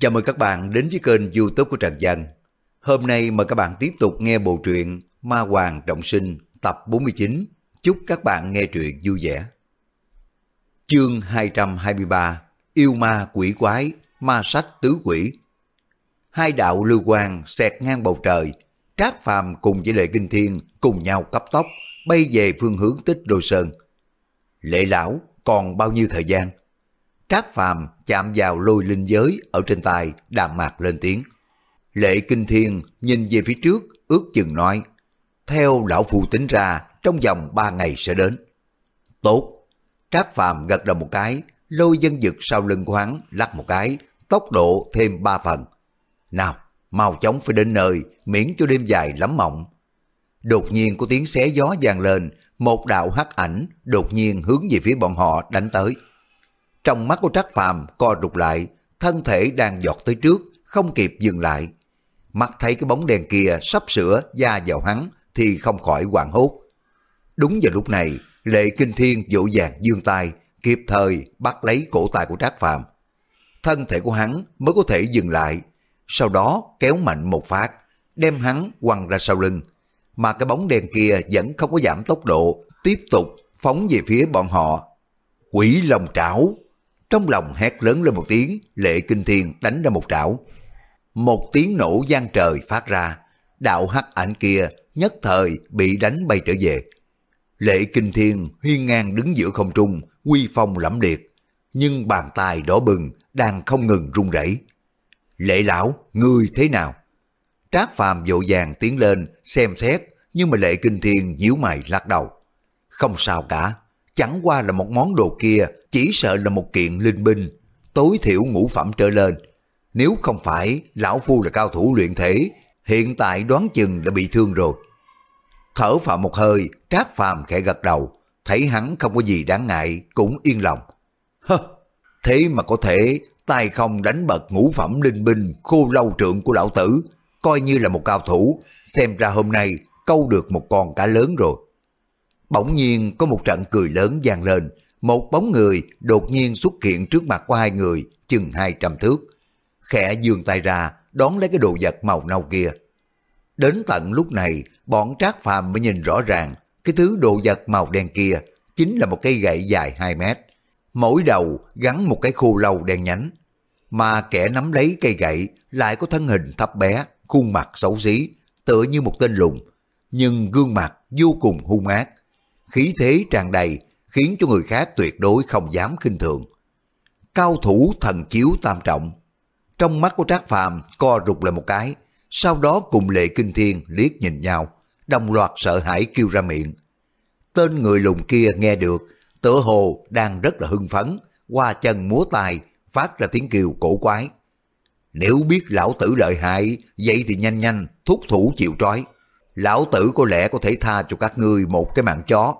Chào mừng các bạn đến với kênh youtube của Trần Dân. Hôm nay mời các bạn tiếp tục nghe bộ truyện Ma Hoàng Trọng Sinh tập 49. Chúc các bạn nghe truyện vui vẻ. Chương 223 Yêu ma quỷ quái, ma sách tứ quỷ. Hai đạo lưu quang xẹt ngang bầu trời, Trác Phàm cùng với Lệ Kinh Thiên cùng nhau cấp tốc bay về phương hướng tích Đô Sơn. Lệ lão còn bao nhiêu thời gian? Trác Phàm chạm vào lôi linh giới ở trên tay, đàm mạc lên tiếng. Lệ Kinh Thiên nhìn về phía trước, ước chừng nói, theo lão phù tính ra, trong vòng ba ngày sẽ đến. Tốt. Trác Phàm gật đầu một cái, lôi dân dực sau lưng của hắn lắc một cái, tốc độ thêm ba phần. Nào, mau chóng phải đến nơi, miễn cho đêm dài lắm mộng. Đột nhiên có tiếng xé gió vang lên, một đạo hắc ảnh đột nhiên hướng về phía bọn họ đánh tới. Trong mắt của Trác Phàm co rụt lại, thân thể đang giọt tới trước, không kịp dừng lại. Mắt thấy cái bóng đèn kia sắp sửa da vào hắn thì không khỏi hoảng hốt. Đúng vào lúc này, Lệ Kinh Thiên dỗ dàng dương tay, kịp thời bắt lấy cổ tay của Trác Phàm. Thân thể của hắn mới có thể dừng lại, sau đó kéo mạnh một phát, đem hắn quăng ra sau lưng. Mà cái bóng đèn kia vẫn không có giảm tốc độ, tiếp tục phóng về phía bọn họ. Quỷ lòng trảo! Trong lòng hét lớn lên một tiếng, lệ kinh thiên đánh ra một trảo. Một tiếng nổ gian trời phát ra, đạo hắc ảnh kia nhất thời bị đánh bay trở về. Lệ kinh thiên hiên ngang đứng giữa không trung, quy phong lẫm liệt, nhưng bàn tay đỏ bừng đang không ngừng run rẩy. Lệ lão, ngươi thế nào? Trác phàm vội vàng tiến lên xem xét, nhưng mà lệ kinh thiên nhíu mày lắc đầu. Không sao cả, chẳng qua là một món đồ kia chỉ sợ là một kiện linh binh, tối thiểu ngũ phẩm trở lên. Nếu không phải lão phu là cao thủ luyện thể, hiện tại đoán chừng đã bị thương rồi. Thở phào một hơi, trác phàm khẽ gật đầu, thấy hắn không có gì đáng ngại, cũng yên lòng. Hơ, thế mà có thể tay không đánh bật ngũ phẩm linh binh khô lâu trượng của lão tử, coi như là một cao thủ, xem ra hôm nay câu được một con cá lớn rồi. Bỗng nhiên có một trận cười lớn vang lên, một bóng người đột nhiên xuất hiện trước mặt của hai người, chừng hai trăm thước. Khẽ dương tay ra, đón lấy cái đồ vật màu nâu kia. Đến tận lúc này, bọn trác phàm mới nhìn rõ ràng, cái thứ đồ vật màu đen kia chính là một cây gậy dài 2 mét. Mỗi đầu gắn một cái khô lâu đen nhánh. Mà kẻ nắm lấy cây gậy lại có thân hình thấp bé, khuôn mặt xấu xí, tựa như một tên lùng, nhưng gương mặt vô cùng hung ác. Khí thế tràn đầy, khiến cho người khác tuyệt đối không dám khinh thường. Cao thủ thần chiếu tam trọng. Trong mắt của Trác Phàm co rụt lại một cái, sau đó cùng Lệ Kinh Thiên liếc nhìn nhau, đồng loạt sợ hãi kêu ra miệng. Tên người lùng kia nghe được, tựa hồ đang rất là hưng phấn, qua chân múa tài, phát ra tiếng kêu cổ quái. Nếu biết lão tử lợi hại, vậy thì nhanh nhanh thúc thủ chịu trói. Lão tử có lẽ có thể tha cho các ngươi một cái mạng chó.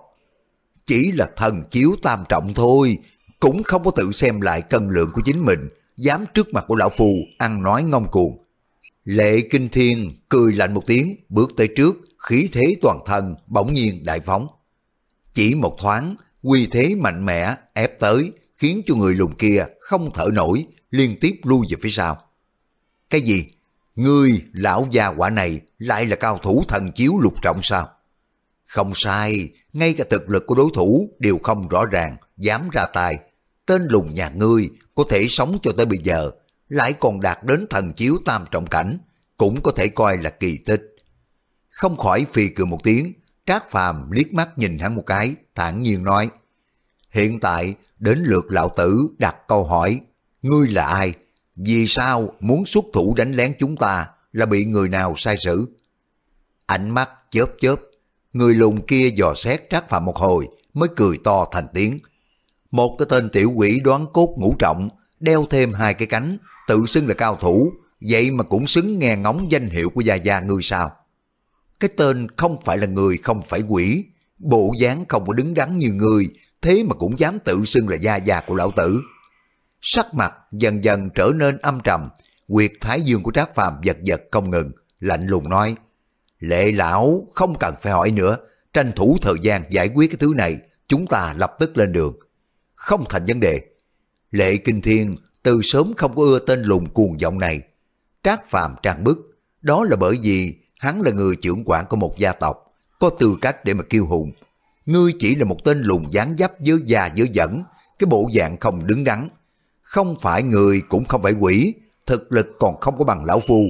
Chỉ là thần chiếu tam trọng thôi, cũng không có tự xem lại cân lượng của chính mình, dám trước mặt của lão phù ăn nói ngông cuồng. Lệ Kinh Thiên cười lạnh một tiếng, bước tới trước, khí thế toàn thân bỗng nhiên đại phóng. Chỉ một thoáng, quy thế mạnh mẽ ép tới, khiến cho người lùn kia không thở nổi, liên tiếp lui về phía sau. Cái gì? Ngươi, lão già quả này, lại là cao thủ thần chiếu lục trọng sao? Không sai, ngay cả thực lực của đối thủ đều không rõ ràng, dám ra tay. Tên lùng nhà ngươi có thể sống cho tới bây giờ, lại còn đạt đến thần chiếu tam trọng cảnh, cũng có thể coi là kỳ tích. Không khỏi phì cười một tiếng, Trác Phàm liếc mắt nhìn hắn một cái, thản nhiên nói, Hiện tại đến lượt lão tử đặt câu hỏi, ngươi là ai? Vì sao muốn xuất thủ đánh lén chúng ta là bị người nào sai sử Ánh mắt chớp chớp, người lùn kia dò xét Trác Phàm một hồi mới cười to thành tiếng. Một cái tên tiểu quỷ đoán cốt ngũ trọng, đeo thêm hai cái cánh, tự xưng là cao thủ, vậy mà cũng xứng nghe ngóng danh hiệu của Gia Gia ngươi sao? Cái tên không phải là người không phải quỷ, bộ dáng không có đứng đắn như người, thế mà cũng dám tự xưng là Gia Gia của lão tử. Sắc mặt dần dần trở nên âm trầm, quyệt thái dương của Trác Phàm giật giật không ngừng, lạnh lùng nói, Lệ lão không cần phải hỏi nữa, tranh thủ thời gian giải quyết cái thứ này, chúng ta lập tức lên đường. Không thành vấn đề. Lệ Kinh Thiên từ sớm không có ưa tên lùng cuồng vọng này. Trác Phàm trang bức, đó là bởi vì hắn là người trưởng quản của một gia tộc, có tư cách để mà kiêu hùng. Ngươi chỉ là một tên lùng dáng dấp dớ già dớ dẫn, cái bộ dạng không đứng đắn. Không phải người cũng không phải quỷ, thực lực còn không có bằng lão phu.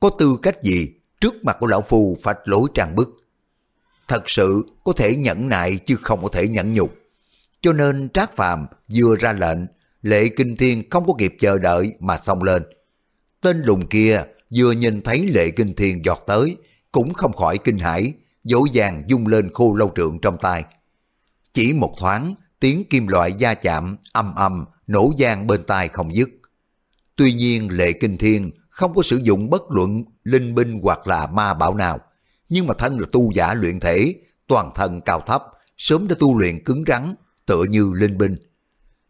Có tư cách gì trước mặt của lão phu phạch lối trang bức. Thật sự có thể nhẫn nại chứ không có thể nhẫn nhục. Cho nên Trác Phàm vừa ra lệnh, Lệ Kinh Thiên không có kịp chờ đợi mà xông lên. Tên lùng kia vừa nhìn thấy Lệ Kinh Thiên giọt tới, cũng không khỏi kinh hãi, dỗ dàng dung lên khô lâu trượng trong tay. Chỉ một thoáng, tiếng kim loại va chạm, âm âm, nổ gian bên tai không dứt. Tuy nhiên Lệ Kinh Thiên không có sử dụng bất luận linh binh hoặc là ma bảo nào, nhưng mà thân là tu giả luyện thể, toàn thân cao thấp, sớm đã tu luyện cứng rắn, tựa như linh binh.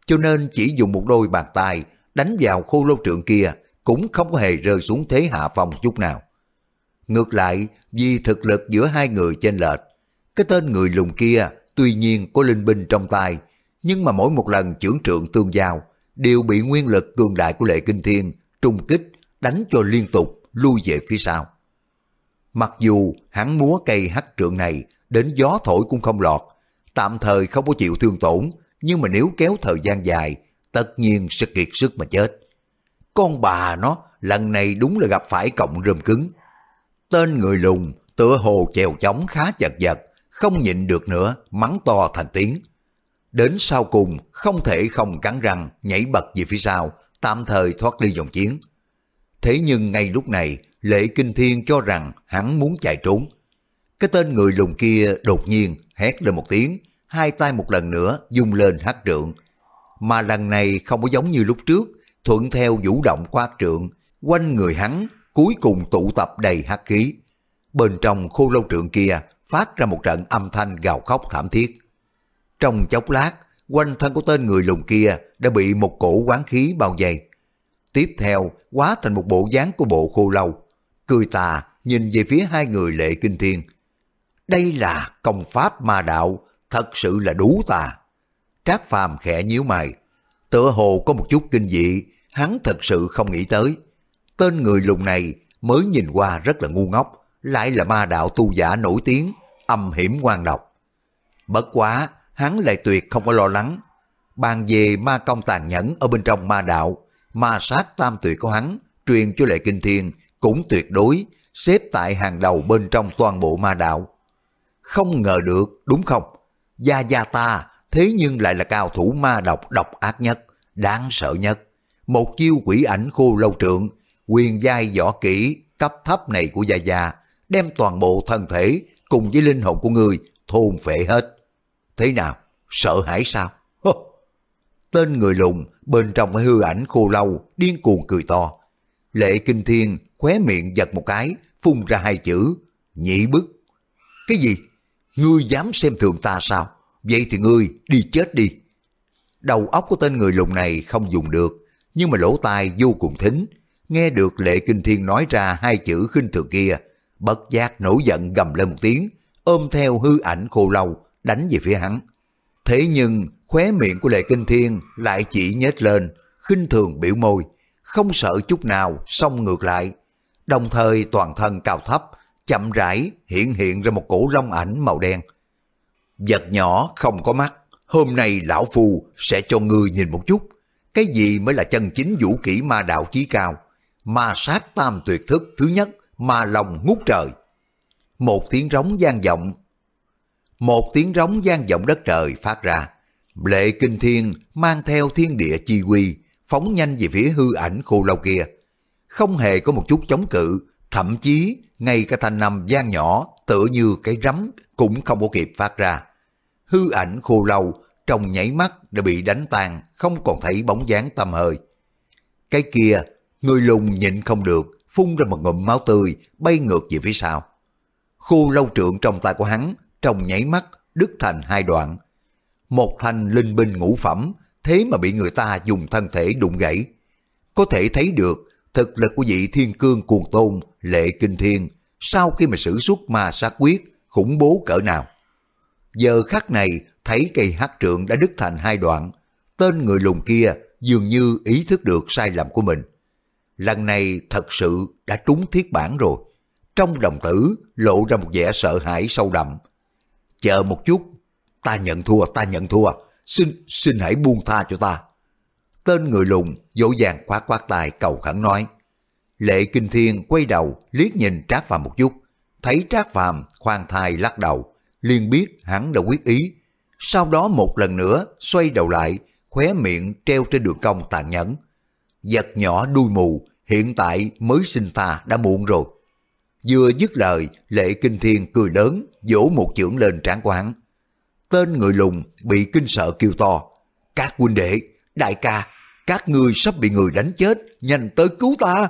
Cho nên chỉ dùng một đôi bàn tay đánh vào khô lâu trượng kia cũng không hề rơi xuống thế hạ phong chút nào. Ngược lại, vì thực lực giữa hai người trên lệch, cái tên người lùng kia tuy nhiên có linh binh trong tay, nhưng mà mỗi một lần trưởng trượng tương giao đều bị nguyên lực cường đại của lệ kinh thiên trung kích đánh cho liên tục lui về phía sau. Mặc dù hắn múa cây hắc trượng này đến gió thổi cũng không lọt, tạm thời không có chịu thương tổn, nhưng mà nếu kéo thời gian dài, tất nhiên sẽ kiệt sức mà chết. Con bà nó lần này đúng là gặp phải cọng rơm cứng. Tên người lùn tựa hồ chèo chóng khá chật vật, không nhịn được nữa, mắng to thành tiếng. Đến sau cùng không thể không cắn răng nhảy bật về phía sau, tạm thời thoát ly dòng chiến. Thế nhưng ngay lúc này, Lệ Kinh Thiên cho rằng hắn muốn chạy trốn. Cái tên người lùn kia đột nhiên hét lên một tiếng, hai tay một lần nữa dung lên hát trượng. Mà lần này không có giống như lúc trước, thuận theo vũ động quát trượng, quanh người hắn cuối cùng tụ tập đầy hắc khí. Bên trong khô lâu trượng kia phát ra một trận âm thanh gào khóc thảm thiết. Trong chốc lát, quanh thân của tên người lùn kia đã bị một cổ quán khí bao vây. Tiếp theo, hóa thành một bộ dáng của bộ khô lâu. Cười tà, nhìn về phía hai người lệ kinh thiên. Đây là công pháp ma đạo, thật sự là đủ tà. Trác phàm khẽ nhíu mày. Tựa hồ có một chút kinh dị, hắn thật sự không nghĩ tới. Tên người lùn này mới nhìn qua rất là ngu ngốc, lại là ma đạo tu giả nổi tiếng, âm hiểm ngoan độc. Bất quá, hắn lại tuyệt không có lo lắng. Bàn về ma công tàn nhẫn ở bên trong ma đạo, ma sát tam tuyệt của hắn, truyền cho lệ kinh thiên, cũng tuyệt đối, xếp tại hàng đầu bên trong toàn bộ ma đạo. Không ngờ được, đúng không? Gia Gia ta thế nhưng lại là cao thủ ma độc độc ác nhất, đáng sợ nhất. Một chiêu quỷ ảnh khô lâu trượng, quyền giai võ kỹ cấp thấp này của Gia Gia, đem toàn bộ thân thể cùng với linh hồn của người thôn phệ hết. Thế nào? Sợ hãi sao? Tên người lùn bên trong cái hư ảnh khô lâu điên cuồng cười to. Lệ Kinh Thiên khóe miệng giật một cái, phun ra hai chữ, nhị bức. Cái gì? Ngươi dám xem thường ta sao? Vậy thì ngươi đi chết đi. Đầu óc của tên người lùn này không dùng được, nhưng mà lỗ tai vô cùng thính. Nghe được Lệ Kinh Thiên nói ra hai chữ khinh thường kia, bất giác nổi giận gầm lên một tiếng, ôm theo hư ảnh khô lâu, đánh về phía hắn. Thế nhưng khóe miệng của Lệ Kinh Thiên lại chỉ nhếch lên, khinh thường biểu môi, không sợ chút nào xông ngược lại. Đồng thời toàn thân cao thấp, chậm rãi hiện hiện ra một cổ long ảnh màu đen. Vật nhỏ không có mắt, hôm nay lão phù sẽ cho ngươi nhìn một chút, cái gì mới là chân chính vũ kỹ ma đạo chí cao, ma sát tam tuyệt thức thứ nhất, ma lòng ngút trời. Một tiếng rống gian vọng, một tiếng rống gian vọng đất trời phát ra, lệ kinh thiên mang theo thiên địa chi quy, phóng nhanh về phía hư ảnh khô lâu kia. Không hề có một chút chống cự, thậm chí ngay cả thanh nằm gian nhỏ tựa như cái rắm cũng không có kịp phát ra. Hư ảnh khô lâu trong nhảy mắt đã bị đánh tan, không còn thấy bóng dáng tâm hơi. Cái kia, người lùng nhịn không được, phun ra một ngụm máu tươi, bay ngược về phía sau. Khô lâu trượng trong tay của hắn, trong nhảy mắt, đứt thành hai đoạn. Một thanh linh binh ngũ phẩm, thế mà bị người ta dùng thân thể đụng gãy. Có thể thấy được thực lực của vị thiên cương cuồng tôn, lệ kinh thiên, sau khi mà sử xuất ma sát quyết, khủng bố cỡ nào. Giờ khắc này, thấy cây hát trượng đã đứt thành hai đoạn, tên người lùn kia dường như ý thức được sai lầm của mình. Lần này thật sự đã trúng thiết bản rồi. Trong đồng tử lộ ra một vẻ sợ hãi sâu đậm. Chờ một chút, ta nhận thua, ta nhận thua, xin, xin hãy buông tha cho ta. Tên người lùn dỗ dàng khoát khoát tài cầu khẩn nói. Lệ Kinh Thiên quay đầu liếc nhìn Trác Phàm một chút, thấy Trác Phàm khoan thai lắc đầu, liền biết hắn đã quyết ý. Sau đó một lần nữa xoay đầu lại, khóe miệng treo trên đường cong tàn nhẫn. Giật nhỏ đuôi mù, hiện tại mới sinh ta đã muộn rồi. Vừa dứt lời, Lệ Kinh Thiên cười lớn, vỗ một chưởng lên trán của hắn. Tên người lùn bị kinh sợ kêu to. Các huynh đệ, đại ca, các ngươi sắp bị người đánh chết, nhanh tới cứu ta.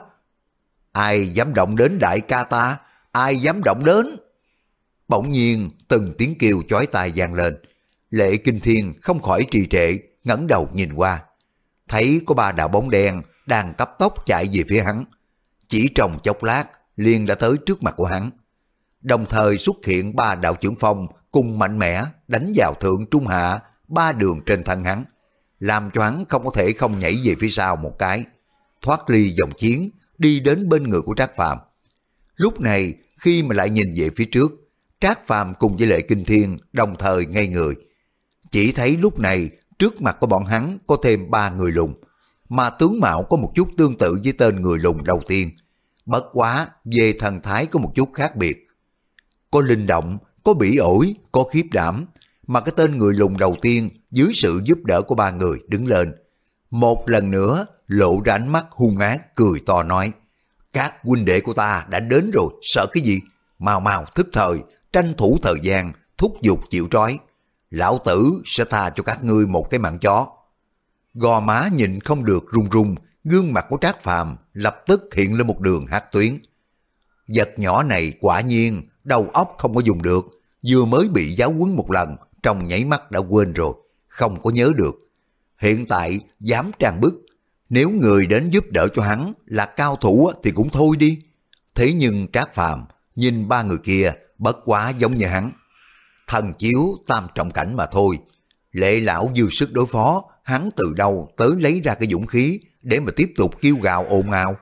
Ai dám động đến đại ca ta, ai dám động đến. Bỗng nhiên từng tiếng kêu chói tai vang lên. Lệ Kinh Thiên không khỏi trì trệ, ngẩng đầu nhìn qua. Thấy có ba đạo bóng đen đang cấp tốc chạy về phía hắn. Chỉ trong chốc lát, liền đã tới trước mặt của hắn. Đồng thời xuất hiện ba đạo trưởng phong cùng mạnh mẽ đánh vào thượng trung hạ ba đường trên thân hắn, làm cho hắn không có thể không nhảy về phía sau một cái, thoát ly dòng chiến, đi đến bên người của Trác Phàm. Lúc này, khi mà lại nhìn về phía trước, Trác Phàm cùng với Lệ Kinh Thiên đồng thời ngay người. Chỉ thấy lúc này, trước mặt của bọn hắn có thêm ba người lùng, mà tướng mạo có một chút tương tự với tên người lùng đầu tiên. Bất quá, về thần thái có một chút khác biệt. Có linh động, có bỉ ổi, có khiếp đảm, mà cái tên người lùng đầu tiên dưới sự giúp đỡ của ba người đứng lên. Một lần nữa lộ ra ánh mắt hung ác cười to nói Các huynh đệ của ta đã đến rồi, sợ cái gì? Mau mau thức thời, tranh thủ thời gian, thúc giục chịu trói. Lão tử sẽ tha cho các ngươi một cái mạng chó. Gò má nhìn không được run run, gương mặt của Trác Phàm lập tức hiện lên một đường hát tuyến. Vật nhỏ này quả nhiên đầu óc không có dùng được, vừa mới bị giáo huấn một lần, trong nháy mắt đã quên rồi, không có nhớ được. Hiện tại dám trang bức, nếu người đến giúp đỡ cho hắn là cao thủ thì cũng thôi đi. Thế nhưng Trác Phàm nhìn ba người kia bất quá giống như hắn. Thần chiếu tam trọng cảnh mà thôi. Lệ lão dư sức đối phó, hắn từ đâu tới lấy ra cái dũng khí để mà tiếp tục kêu gào ồn ào.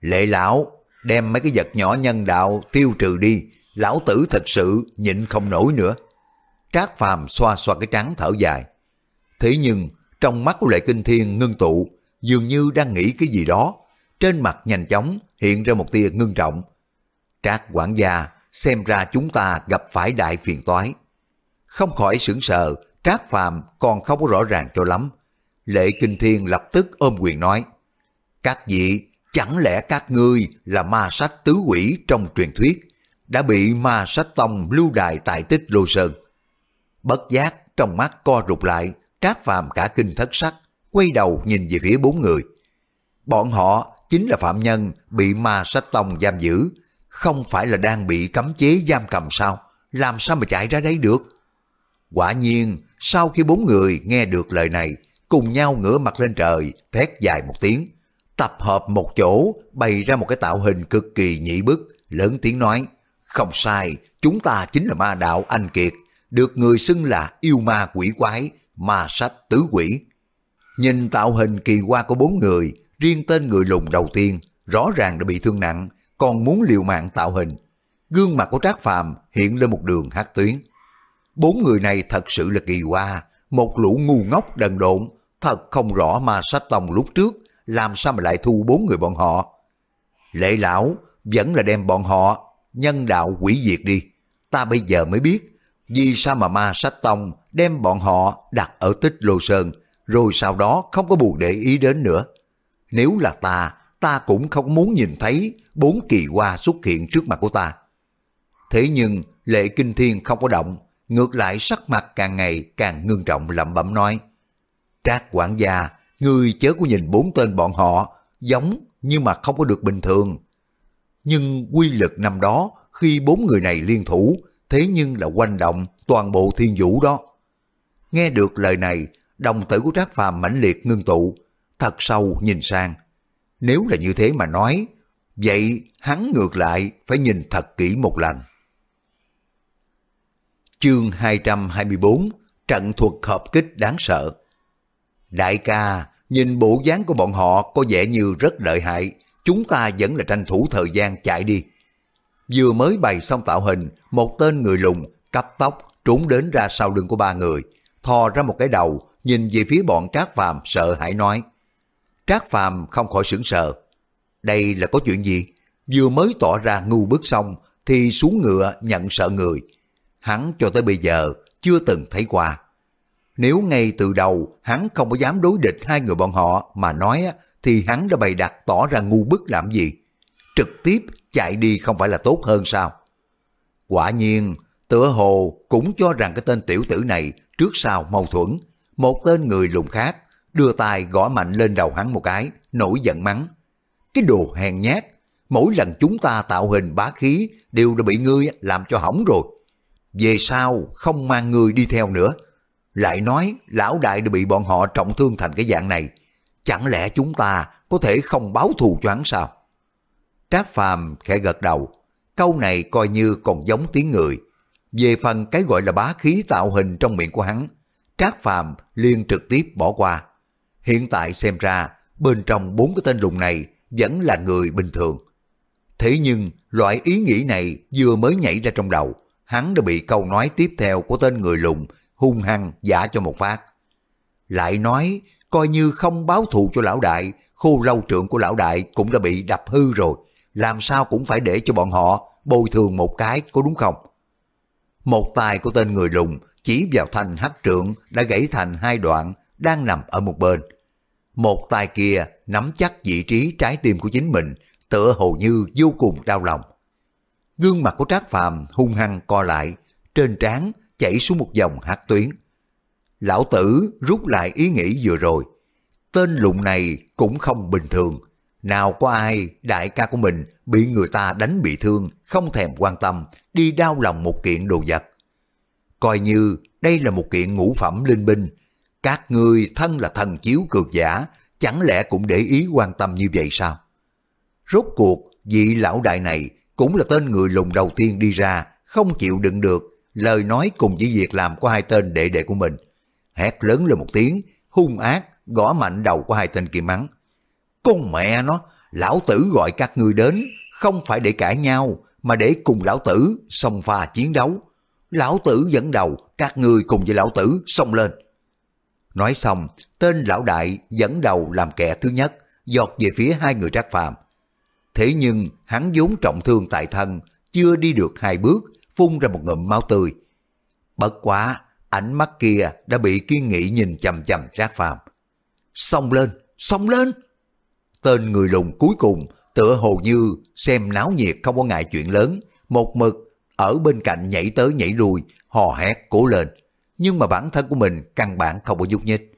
Lệ lão, đem mấy cái vật nhỏ nhân đạo tiêu trừ đi, lão tử thật sự nhịn không nổi nữa. Trác phàm xoa xoa cái trắng thở dài. Thế nhưng, trong mắt của Lệ Kinh Thiên ngưng tụ, dường như đang nghĩ cái gì đó. Trên mặt nhanh chóng hiện ra một tia ngưng trọng. Trác quản gia, xem ra chúng ta gặp phải đại phiền toái. Không khỏi sững sờ, Trác phàm còn không có rõ ràng cho lắm. Lệ Kinh Thiên lập tức ôm quyền nói, Các vị, chẳng lẽ các ngươi là ma sách tứ quỷ trong truyền thuyết, đã bị ma sách tông lưu đài tại tích Lô Sơn? Bất giác, trong mắt co rụt lại, Trác Phàm cả kinh thất sắc, quay đầu nhìn về phía bốn người. Bọn họ chính là phạm nhân bị ma sách tông giam giữ, không phải là đang bị cấm chế giam cầm sao? Làm sao mà chạy ra đấy được? Quả nhiên, sau khi bốn người nghe được lời này, cùng nhau ngửa mặt lên trời, thét dài một tiếng, tập hợp một chỗ, bày ra một cái tạo hình cực kỳ nhị bức, lớn tiếng nói, không sai, chúng ta chính là ma đạo anh kiệt, được người xưng là yêu ma quỷ quái, ma sách tứ quỷ. Nhìn tạo hình kỳ qua của bốn người, riêng tên người lùn đầu tiên, rõ ràng đã bị thương nặng, còn muốn liều mạng tạo hình. Gương mặt của Trác Phàm hiện lên một đường hát tuyến. Bốn người này thật sự là kỳ qua, một lũ ngu ngốc đần độn, thật không rõ ma sách tông lúc trước, làm sao mà lại thu bốn người bọn họ. Lệ lão vẫn là đem bọn họ nhân đạo quỷ diệt đi. Ta bây giờ mới biết vì sao mà ma sách tông đem bọn họ đặt ở tích lô sơn rồi sau đó không có buồn để ý đến nữa. Nếu là ta, ta cũng không muốn nhìn thấy bốn kỳ hoa xuất hiện trước mặt của ta. Thế nhưng lệ kinh thiên không có động, ngược lại sắc mặt càng ngày càng ngưng trọng lẩm bẩm nói. Trác quản gia, người chớ có nhìn bốn tên bọn họ, giống nhưng mà không có được bình thường. Nhưng quy lực năm đó, khi bốn người này liên thủ, thế nhưng là quanh động toàn bộ thiên vũ đó. Nghe được lời này, đồng tử của Trác Phàm mãnh liệt ngưng tụ, thật sâu nhìn sang. Nếu là như thế mà nói, vậy hắn ngược lại phải nhìn thật kỹ một lần. Chương 224 Trận thuật hợp kích đáng sợ Đại ca, nhìn bộ dáng của bọn họ có vẻ như rất lợi hại, chúng ta vẫn là tranh thủ thời gian chạy đi. Vừa mới bày xong tạo hình, một tên người lùn, cắp tóc, trốn đến ra sau lưng của ba người, thò ra một cái đầu, nhìn về phía bọn Trác Phàm sợ hãi nói. Trác Phàm không khỏi sững sờ. Đây là có chuyện gì? Vừa mới tỏ ra ngu bức xong, thì xuống ngựa nhận sợ người. Hắn cho tới bây giờ chưa từng thấy qua. Nếu ngay từ đầu hắn không có dám đối địch hai người bọn họ mà nói thì hắn đã bày đặt tỏ ra ngu bức làm gì. Trực tiếp chạy đi không phải là tốt hơn sao? Quả nhiên, tựa hồ cũng cho rằng cái tên tiểu tử này trước sau mâu thuẫn. Một tên người lùng khác đưa tay gõ mạnh lên đầu hắn một cái, nổi giận mắng. Cái đồ hèn nhát, mỗi lần chúng ta tạo hình bá khí đều đã bị ngươi làm cho hỏng rồi. Về sau không mang ngươi đi theo nữa. Lại nói lão đại đã bị bọn họ trọng thương thành cái dạng này. Chẳng lẽ chúng ta có thể không báo thù cho hắn sao? Trác Phàm khẽ gật đầu, câu này coi như còn giống tiếng người. Về phần cái gọi là bá khí tạo hình trong miệng của hắn, Trác Phàm liền trực tiếp bỏ qua. Hiện tại xem ra, bên trong bốn cái tên lùng này vẫn là người bình thường. Thế nhưng, loại ý nghĩ này vừa mới nhảy ra trong đầu, hắn đã bị câu nói tiếp theo của tên người lùng hung hăng giả cho một phát. Lại nói, coi như không báo thù cho lão đại, khu lâu trượng của lão đại cũng đã bị đập hư rồi, làm sao cũng phải để cho bọn họ bồi thường một cái, có đúng không? Một tài của tên người lùng chỉ vào thanh hắc trượng đã gãy thành hai đoạn đang nằm ở một bên. Một tay kia nắm chắc vị trí trái tim của chính mình, tựa hồ như vô cùng đau lòng. Gương mặt của Trác Phàm hung hăng co lại, trên trán chảy xuống một dòng hát tuyến. Lão tử rút lại ý nghĩ vừa rồi. Tên lụng này cũng không bình thường. Nào có ai đại ca của mình bị người ta đánh bị thương, không thèm quan tâm, đi đau lòng một kiện đồ vật. Coi như đây là một kiện ngũ phẩm linh binh. Các ngươi thân là thần chiếu cường giả, chẳng lẽ cũng để ý quan tâm như vậy sao? Rốt cuộc, vị lão đại này cũng là tên người lùng đầu tiên đi ra, không chịu đựng được, lời nói cùng với việc làm của hai tên đệ đệ của mình. Hét lớn lên một tiếng, hung ác, gõ mạnh đầu của hai tên kia mắng. Con mẹ nó, lão tử gọi các ngươi đến, không phải để cãi nhau, mà để cùng lão tử xông pha chiến đấu. Lão tử dẫn đầu, các ngươi cùng với lão tử xông lên. Nói xong, tên lão đại dẫn đầu làm kẻ thứ nhất, giọt về phía hai người trác phàm. Thế nhưng hắn vốn trọng thương tại thân, chưa đi được hai bước, phun ra một ngụm máu tươi. Bất quá, ánh mắt kia đã bị kiên nghị nhìn chầm chầm trác phàm. Xông lên, xông lên! Tên người lùng cuối cùng tựa hồ như xem náo nhiệt không có ngại chuyện lớn, một mực ở bên cạnh nhảy tới nhảy lui, hò hét cố lên. Nhưng mà bản thân của mình căn bản không có nhúc nhích.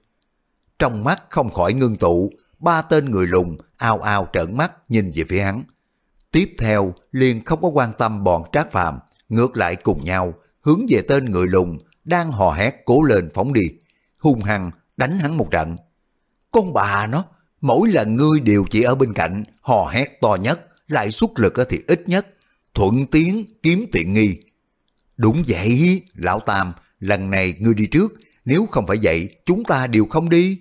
Trong mắt không khỏi ngưng tụ, ba tên người lùng ao ao trợn mắt nhìn về phía hắn. Tiếp theo liền không có quan tâm bọn trác phàm, ngược lại cùng nhau hướng về tên người lùng đang hò hét cố lên phóng đi, hung hăng đánh hắn một trận. Con bà nó, mỗi lần ngươi đều chỉ ở bên cạnh hò hét to nhất, lại xuất lực thì ít nhất, thuận tiếng kiếm tiện nghi. Đúng vậy, lão Tam, lần này ngươi đi trước, nếu không phải vậy chúng ta đều không đi.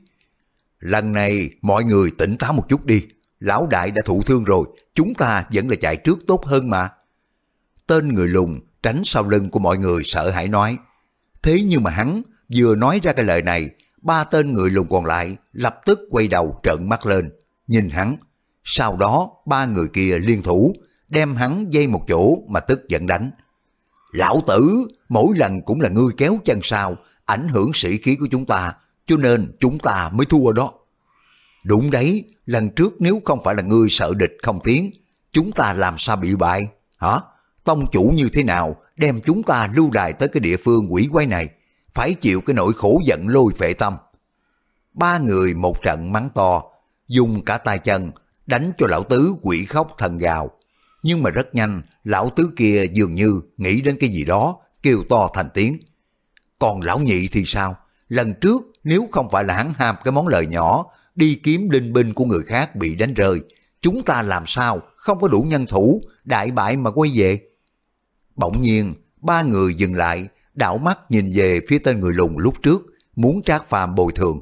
Lần này mọi người tỉnh táo một chút đi, lão đại đã thụ thương rồi, chúng ta vẫn là chạy trước tốt hơn mà. Tên người lùn tránh sau lưng của mọi người sợ hãi nói. Thế nhưng mà hắn vừa nói ra cái lời này, ba tên người lùn còn lại lập tức quay đầu trợn mắt lên, nhìn hắn. Sau đó ba người kia liên thủ, đem hắn dây một chỗ mà tức giận đánh. Lão tử, mỗi lần cũng là ngươi kéo chân sau, ảnh hưởng sĩ khí của chúng ta, cho nên chúng ta mới thua đó. Đúng đấy, lần trước nếu không phải là ngươi sợ địch không tiến, chúng ta làm sao bị bại, hả? Tông chủ như thế nào đem chúng ta lưu đài tới cái địa phương quỷ quái này, phải chịu cái nỗi khổ giận lôi phệ tâm. Ba người một trận mắng to, dùng cả tay chân, đánh cho lão tứ quỷ khóc thần gào. Nhưng mà rất nhanh, lão tứ kia dường như nghĩ đến cái gì đó, kêu to thành tiếng. Còn lão nhị thì sao? Lần trước nếu không phải là hắn ham cái món lời nhỏ, đi kiếm linh binh của người khác bị đánh rơi, chúng ta làm sao không có đủ nhân thủ, đại bại mà quay về. Bỗng nhiên, ba người dừng lại, đảo mắt nhìn về phía tên người lùn lúc trước, muốn trác phàm bồi thường.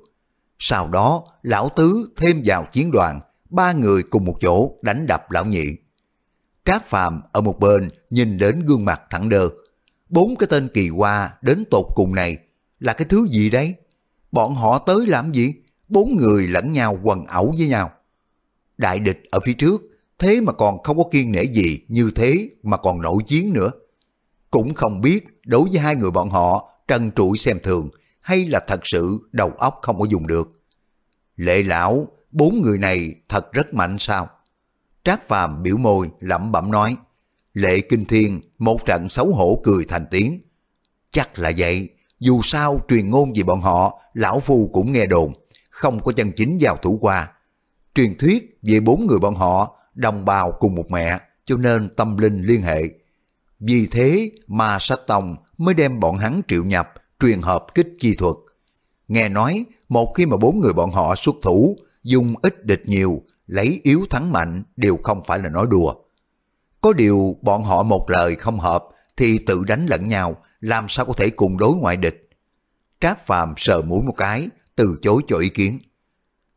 Sau đó, lão tứ thêm vào chiến đoàn, ba người cùng một chỗ đánh đập lão nhị. Trác Phàm ở một bên nhìn đến gương mặt thẳng đơ. Bốn cái tên kỳ hoa đến tột cùng này là cái thứ gì đấy? Bọn họ tới làm gì? Bốn người lẫn nhau quần ẩu với nhau. Đại địch ở phía trước, thế mà còn không có kiên nể gì như thế mà còn nổi chiến nữa. Cũng không biết đối với hai người bọn họ trần trụi xem thường hay là thật sự đầu óc không có dùng được. Lệ lão, bốn người này thật rất mạnh sao? Trác Phàm biểu môi lẩm bẩm nói. Lệ Kinh Thiên một trận xấu hổ cười thành tiếng. Chắc là vậy, dù sao truyền ngôn về bọn họ, lão phu cũng nghe đồn, không có chân chính vào thủ qua. Truyền thuyết về bốn người bọn họ, đồng bào cùng một mẹ, cho nên tâm linh liên hệ. Vì thế mà sách tông mới đem bọn hắn triệu nhập, truyền hợp kích chi thuật. Nghe nói, một khi mà bốn người bọn họ xuất thủ, dùng ít địch nhiều, lấy yếu thắng mạnh đều không phải là nói đùa. Có điều bọn họ một lời không hợp thì tự đánh lẫn nhau, làm sao có thể cùng đối ngoại địch. Trác Phàm sờ mũi một cái, từ chối cho ý kiến.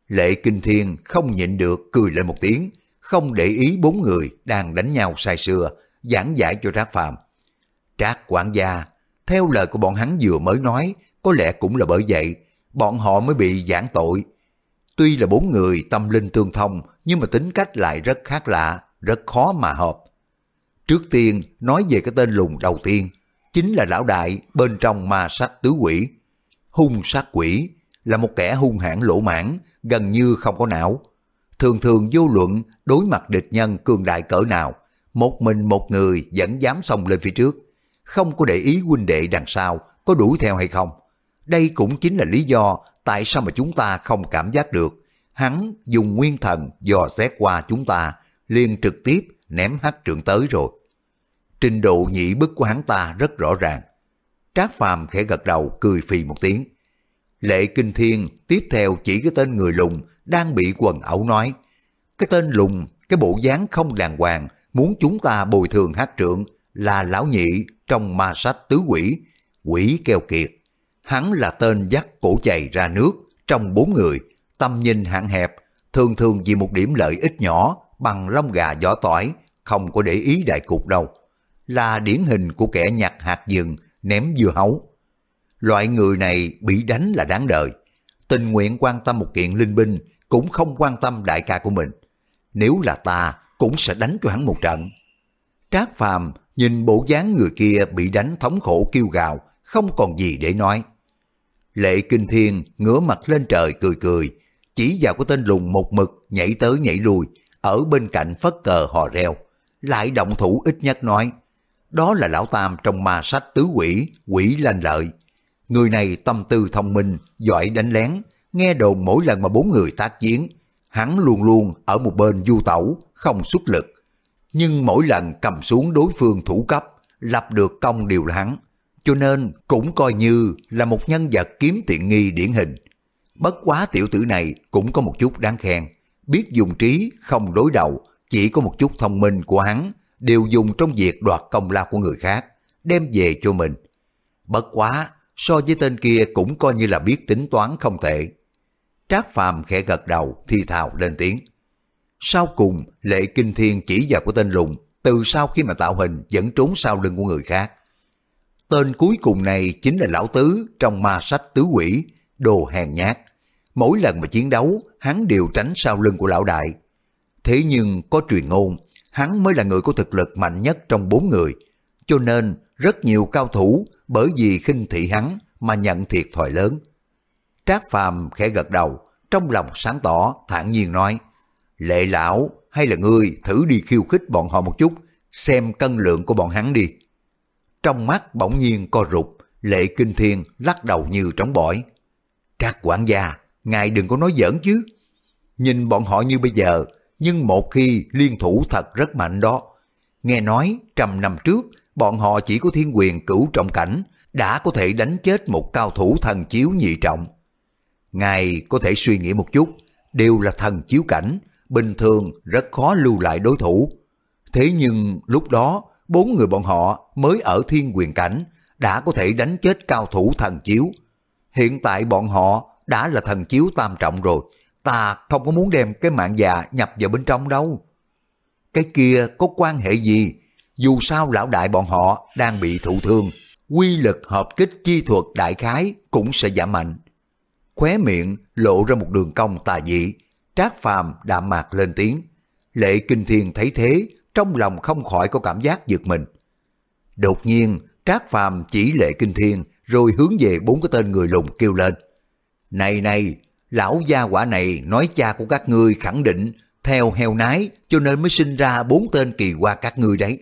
Lệ Kinh Thiên không nhịn được cười lên một tiếng, không để ý bốn người đang đánh nhau say sưa, giảng giải cho Trác Phàm. Trác quản gia, theo lời của bọn hắn vừa mới nói, có lẽ cũng là bởi vậy, bọn họ mới bị giảng tội. Tuy là bốn người tâm linh tương thông, nhưng mà tính cách lại rất khác lạ, rất khó mà hợp. Trước tiên, nói về cái tên lùng đầu tiên, chính là lão đại bên trong ma sát tứ quỷ. Hung sát quỷ là một kẻ hung hãn lỗ mãn, gần như không có não. Thường thường vô luận đối mặt địch nhân cường đại cỡ nào, một mình một người vẫn dám xông lên phía trước, không có để ý huynh đệ đằng sau có đuổi theo hay không. Đây cũng chính là lý do tại sao mà chúng ta không cảm giác được. Hắn dùng nguyên thần dò xét qua chúng ta, liền trực tiếp ném hắc trượng tới rồi. Trình độ nhị bức của hắn ta rất rõ ràng. Trác Phàm khẽ gật đầu cười phì một tiếng. Lệ Kinh Thiên tiếp theo chỉ cái tên người lùng đang bị quần ẩu nói. Cái tên lùng, cái bộ dáng không đàng hoàng, muốn chúng ta bồi thường hát trượng là lão nhị trong ma sách tứ quỷ, quỷ keo kiệt. Hắn là tên dắt cổ chày ra nước trong bốn người, tâm nhìn hạn hẹp, thường thường vì một điểm lợi ích nhỏ bằng lông gà giỏ tỏi, không có để ý đại cục đâu. Là điển hình của kẻ nhặt hạt dừng, ném dưa hấu. Loại người này bị đánh là đáng đời. Tình nguyện quan tâm một kiện linh binh, cũng không quan tâm đại ca của mình. Nếu là ta, cũng sẽ đánh cho hắn một trận. Trác Phàm nhìn bộ dáng người kia bị đánh thống khổ kêu gào, không còn gì để nói. Lệ Kinh Thiên ngửa mặt lên trời cười cười, chỉ vào cái tên lùng một mực nhảy tới nhảy lui, ở bên cạnh phất cờ hò reo. Lại động thủ ít nhất nói, đó là lão tam trong ma sách tứ quỷ, quỷ lanh lợi. Người này tâm tư thông minh, giỏi đánh lén, nghe đồn mỗi lần mà bốn người tác chiến, hắn luôn luôn ở một bên du tẩu, không xuất lực. Nhưng mỗi lần cầm xuống đối phương thủ cấp, lập được công đều là hắn, cho nên cũng coi như là một nhân vật kiếm tiện nghi điển hình. Bất quá tiểu tử này cũng có một chút đáng khen, biết dùng trí không đối đầu, chỉ có một chút thông minh của hắn đều dùng trong việc đoạt công lao của người khác, đem về cho mình. Bất quá, so với tên kia cũng coi như là biết tính toán không tệ. Trác Phàm khẽ gật đầu, thì thào lên tiếng. Sau cùng, lệ kinh thiên chỉ vào của tên lùng, từ sau khi mà tạo hình vẫn trốn sau lưng của người khác. Tên cuối cùng này chính là lão tứ trong ma sách tứ quỷ, đồ hèn nhát. Mỗi lần mà chiến đấu, hắn đều tránh sau lưng của lão đại. Thế nhưng có truyền ngôn, hắn mới là người có thực lực mạnh nhất trong bốn người. Cho nên, rất nhiều cao thủ bởi vì khinh thị hắn mà nhận thiệt thòi lớn. Trác Phàm khẽ gật đầu, trong lòng sáng tỏ, thản nhiên nói, Lệ lão, hay là ngươi thử đi khiêu khích bọn họ một chút, xem cân lượng của bọn hắn đi. Trong mắt bỗng nhiên co rụt, lệ kinh thiên lắc đầu như trống bỏi. Trác quản gia, ngài đừng có nói giỡn chứ. Nhìn bọn họ như bây giờ, nhưng một khi liên thủ thật rất mạnh đó. Nghe nói trăm năm trước, bọn họ chỉ có thiên quyền cửu trọng cảnh, đã có thể đánh chết một cao thủ thần chiếu nhị trọng. Ngài có thể suy nghĩ một chút, đều là thần chiếu cảnh, bình thường rất khó lưu lại đối thủ. Thế nhưng lúc đó, bốn người bọn họ mới ở thiên quyền cảnh, đã có thể đánh chết cao thủ thần chiếu. Hiện tại bọn họ đã là thần chiếu tam trọng rồi, ta không có muốn đem cái mạng già nhập vào bên trong đâu. Cái kia có quan hệ gì? Dù sao lão đại bọn họ đang bị thụ thương, quy lực hợp kích chi thuật đại khái cũng sẽ giảm mạnh. Khóe miệng lộ ra một đường cong tà dị, trác phàm đạm mạc lên tiếng. Lệ kinh thiên thấy thế, trong lòng không khỏi có cảm giác giật mình. Đột nhiên, trác phàm chỉ lệ kinh thiên rồi hướng về bốn cái tên người lùng kêu lên. Này này, lão gia quả này nói cha của các ngươi khẳng định theo heo nái cho nên mới sinh ra bốn tên kỳ qua các ngươi đấy.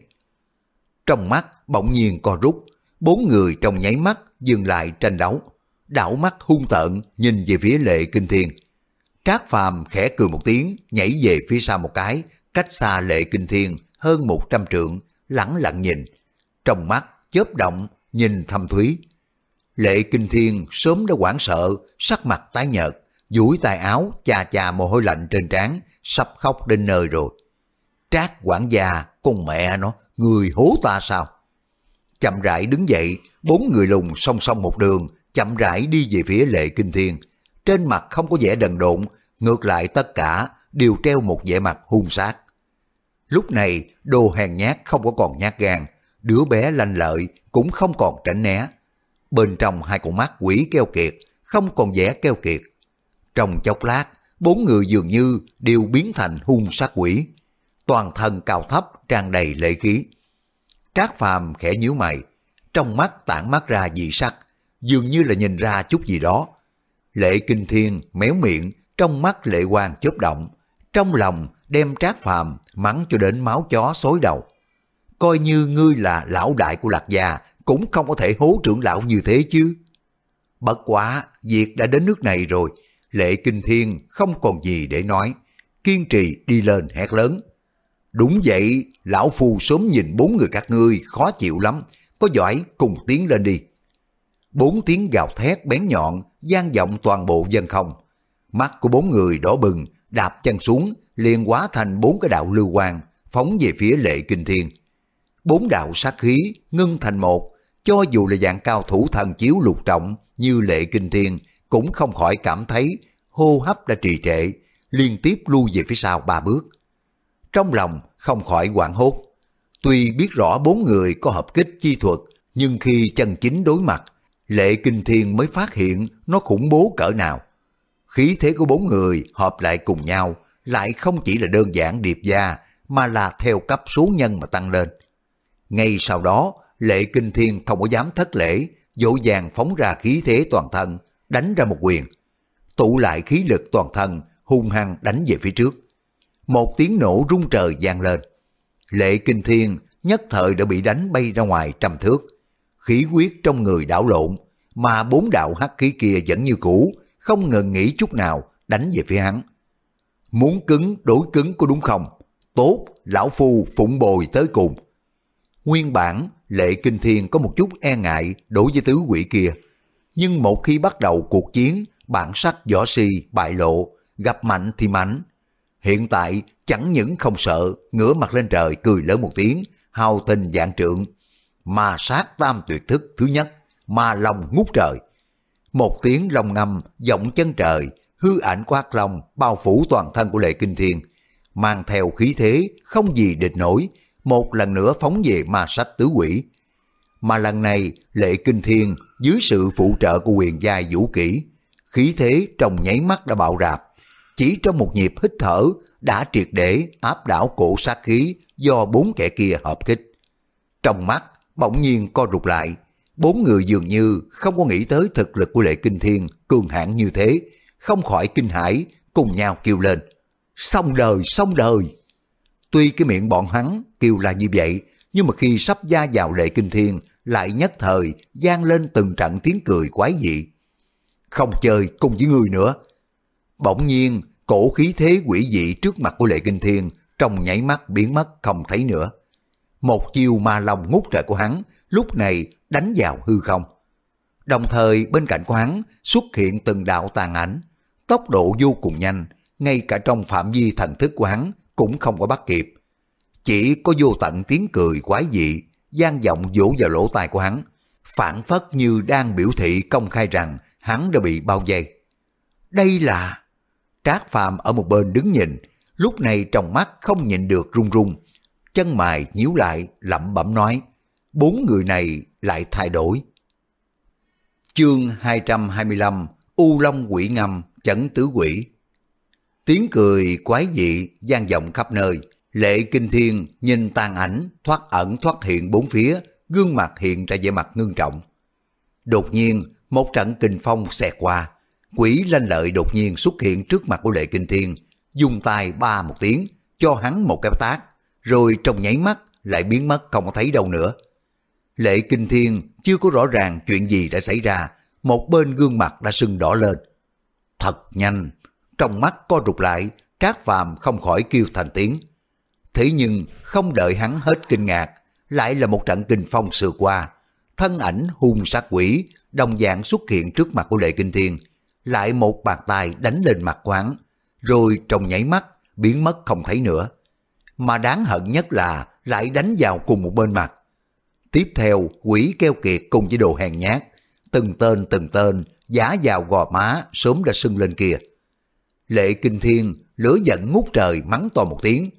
Trong mắt bỗng nhiên co rút, bốn người trong nháy mắt dừng lại tranh đấu, đảo mắt hung tợn nhìn về phía lệ kinh thiên. Trác phàm khẽ cười một tiếng, nhảy về phía sau một cái, cách xa lệ kinh thiên hơn một trăm trượng, lẳng lặng nhìn. Trong mắt chớp động, nhìn thâm thúy. Lệ kinh thiên sớm đã hoảng sợ, sắc mặt tái nhợt, duỗi tay áo, chà chà mồ hôi lạnh trên trán, sắp khóc đến nơi rồi. Trác quản gia, con mẹ nó, người hố ta sao? Chậm rãi đứng dậy, bốn người lùng song song một đường, chậm rãi đi về phía lệ kinh thiên. Trên mặt không có vẻ đần độn, ngược lại tất cả đều treo một vẻ mặt hung sát. Lúc này, đồ hèn nhát không có còn nhát gan, đứa bé lanh lợi cũng không còn tránh né. Bên trong hai con mắt quỷ keo kiệt, không còn vẻ keo kiệt. Trong chốc lát, bốn người dường như đều biến thành hung sát quỷ. Toàn thân cao thấp tràn đầy lệ khí. Trác phàm khẽ nhíu mày, trong mắt tản mắt ra dị sắc, dường như là nhìn ra chút gì đó. Lệ kinh thiên méo miệng, trong mắt lệ quang chớp động, trong lòng đem trác phàm mắng cho đến máu chó xối đầu. Coi như ngươi là lão đại của lạc gia, cũng không có thể hố trưởng lão như thế chứ. Bất quá, việc đã đến nước này rồi, lệ kinh thiên không còn gì để nói. Kiên trì đi lên hét lớn. Đúng vậy, lão phu sớm nhìn bốn người các ngươi khó chịu lắm, có giỏi cùng tiến lên đi. Bốn tiếng gào thét bén nhọn, gian vọng toàn bộ dân không. Mắt của bốn người đỏ bừng, đạp chân xuống, liền hóa thành bốn cái đạo lưu quang, phóng về phía lệ kinh thiên. Bốn đạo sát khí ngưng thành một, cho dù là dạng cao thủ thần chiếu lục trọng như lệ kinh thiên, cũng không khỏi cảm thấy hô hấp đã trì trệ, liên tiếp lui về phía sau ba bước. Trong lòng không khỏi quảng hốt. Tuy biết rõ bốn người có hợp kích chi thuật, nhưng khi chân chính đối mặt, lệ kinh thiên mới phát hiện nó khủng bố cỡ nào. Khí thế của bốn người hợp lại cùng nhau, lại không chỉ là đơn giản điệp gia, mà là theo cấp số nhân mà tăng lên. Ngay sau đó, lệ kinh thiên không có dám thất lễ, dỗ dàng phóng ra khí thế toàn thân, đánh ra một quyền. Tụ lại khí lực toàn thân, hung hăng đánh về phía trước. Một tiếng nổ rung trời vang lên. Lệ kinh thiên nhất thời đã bị đánh bay ra ngoài trăm thước. Khí huyết trong người đảo lộn, mà bốn đạo hắc khí kia vẫn như cũ, không ngừng nghỉ chút nào đánh về phía hắn. Muốn cứng đối cứng có đúng không? Tốt, lão phu phụng bồi tới cùng. Nguyên bản, lệ kinh thiên có một chút e ngại đối với tứ quỷ kia. Nhưng một khi bắt đầu cuộc chiến, bản sắc võ si bại lộ, gặp mạnh thì mạnh. Hiện tại chẳng những không sợ, ngửa mặt lên trời cười lớn một tiếng, hào tình dạng trượng. Mà sát tam tuyệt thức thứ nhất, mà lòng ngút trời. Một tiếng long ngâm, giọng chân trời, hư ảnh của hắc long bao phủ toàn thân của lệ kinh thiên, mang theo khí thế không gì địch nổi, một lần nữa phóng về ma sách tứ quỷ. Mà lần này lệ kinh thiên dưới sự phụ trợ của quyền giai vũ kỹ, khí thế trong nháy mắt đã bạo rạp, chỉ trong một nhịp hít thở đã triệt để áp đảo cổ sát khí do bốn kẻ kia hợp kích. Trong mắt bỗng nhiên co rụt lại, bốn người dường như không có nghĩ tới thực lực của lệ kinh thiên cường hãn như thế, không khỏi kinh hãi cùng nhau kêu lên. Xong đời, xong đời! Tuy cái miệng bọn hắn kêu là như vậy, nhưng mà khi sắp gia vào lệ kinh thiên, lại nhất thời gian lên từng trận tiếng cười quái dị. Không chơi cùng với người nữa. Bỗng nhiên, cổ khí thế quỷ dị trước mặt của lệ kinh thiên trong nháy mắt biến mất không thấy nữa. Một chiêu ma lòng ngút trời của hắn lúc này đánh vào hư không. Đồng thời bên cạnh của hắn xuất hiện từng đạo tàn ảnh, tốc độ vô cùng nhanh, ngay cả trong phạm vi thần thức của hắn cũng không có bắt kịp. Chỉ có vô tận tiếng cười quái dị, gian vọng vỗ vào lỗ tai của hắn, phản phất như đang biểu thị công khai rằng hắn đã bị bao vây. đây là... Trác Phàm ở một bên đứng nhìn, lúc này trong mắt không nhìn được run run. Chân mày nhíu lại, lẩm bẩm nói, bốn người này lại thay đổi. Chương 225 U Long quỷ ngâm chấn tứ quỷ Tiếng cười quái dị gian vọng khắp nơi, lệ kinh thiên nhìn tàn ảnh thoát ẩn thoát hiện bốn phía, gương mặt hiện ra vẻ mặt ngưng trọng. Đột nhiên, một trận kinh phong xẹt qua, quỷ lanh lợi đột nhiên xuất hiện trước mặt của lệ kinh thiên, dùng tay ba một tiếng, cho hắn một cái tác, rồi trong nháy mắt lại biến mất không thấy đâu nữa. Lệ kinh thiên chưa có rõ ràng chuyện gì đã xảy ra, một bên gương mặt đã sưng đỏ lên. Thật nhanh, trong mắt co rụt lại, Trác Phàm không khỏi kêu thành tiếng. Thế nhưng không đợi hắn hết kinh ngạc, lại là một trận kinh phong sượt qua. Thân ảnh hung sát quỷ, đồng dạng xuất hiện trước mặt của Lệ Kinh Thiên, lại một bàn tay đánh lên mặt quán, rồi trong nháy mắt biến mất không thấy nữa. Mà đáng hận nhất là lại đánh vào cùng một bên mặt. Tiếp theo quỷ keo kiệt cùng với đồ hèn nhát, từng tên từng tên giá vào gò má sớm đã sưng lên kia. Lệ Kinh Thiên lửa giận ngút trời mắng to một tiếng.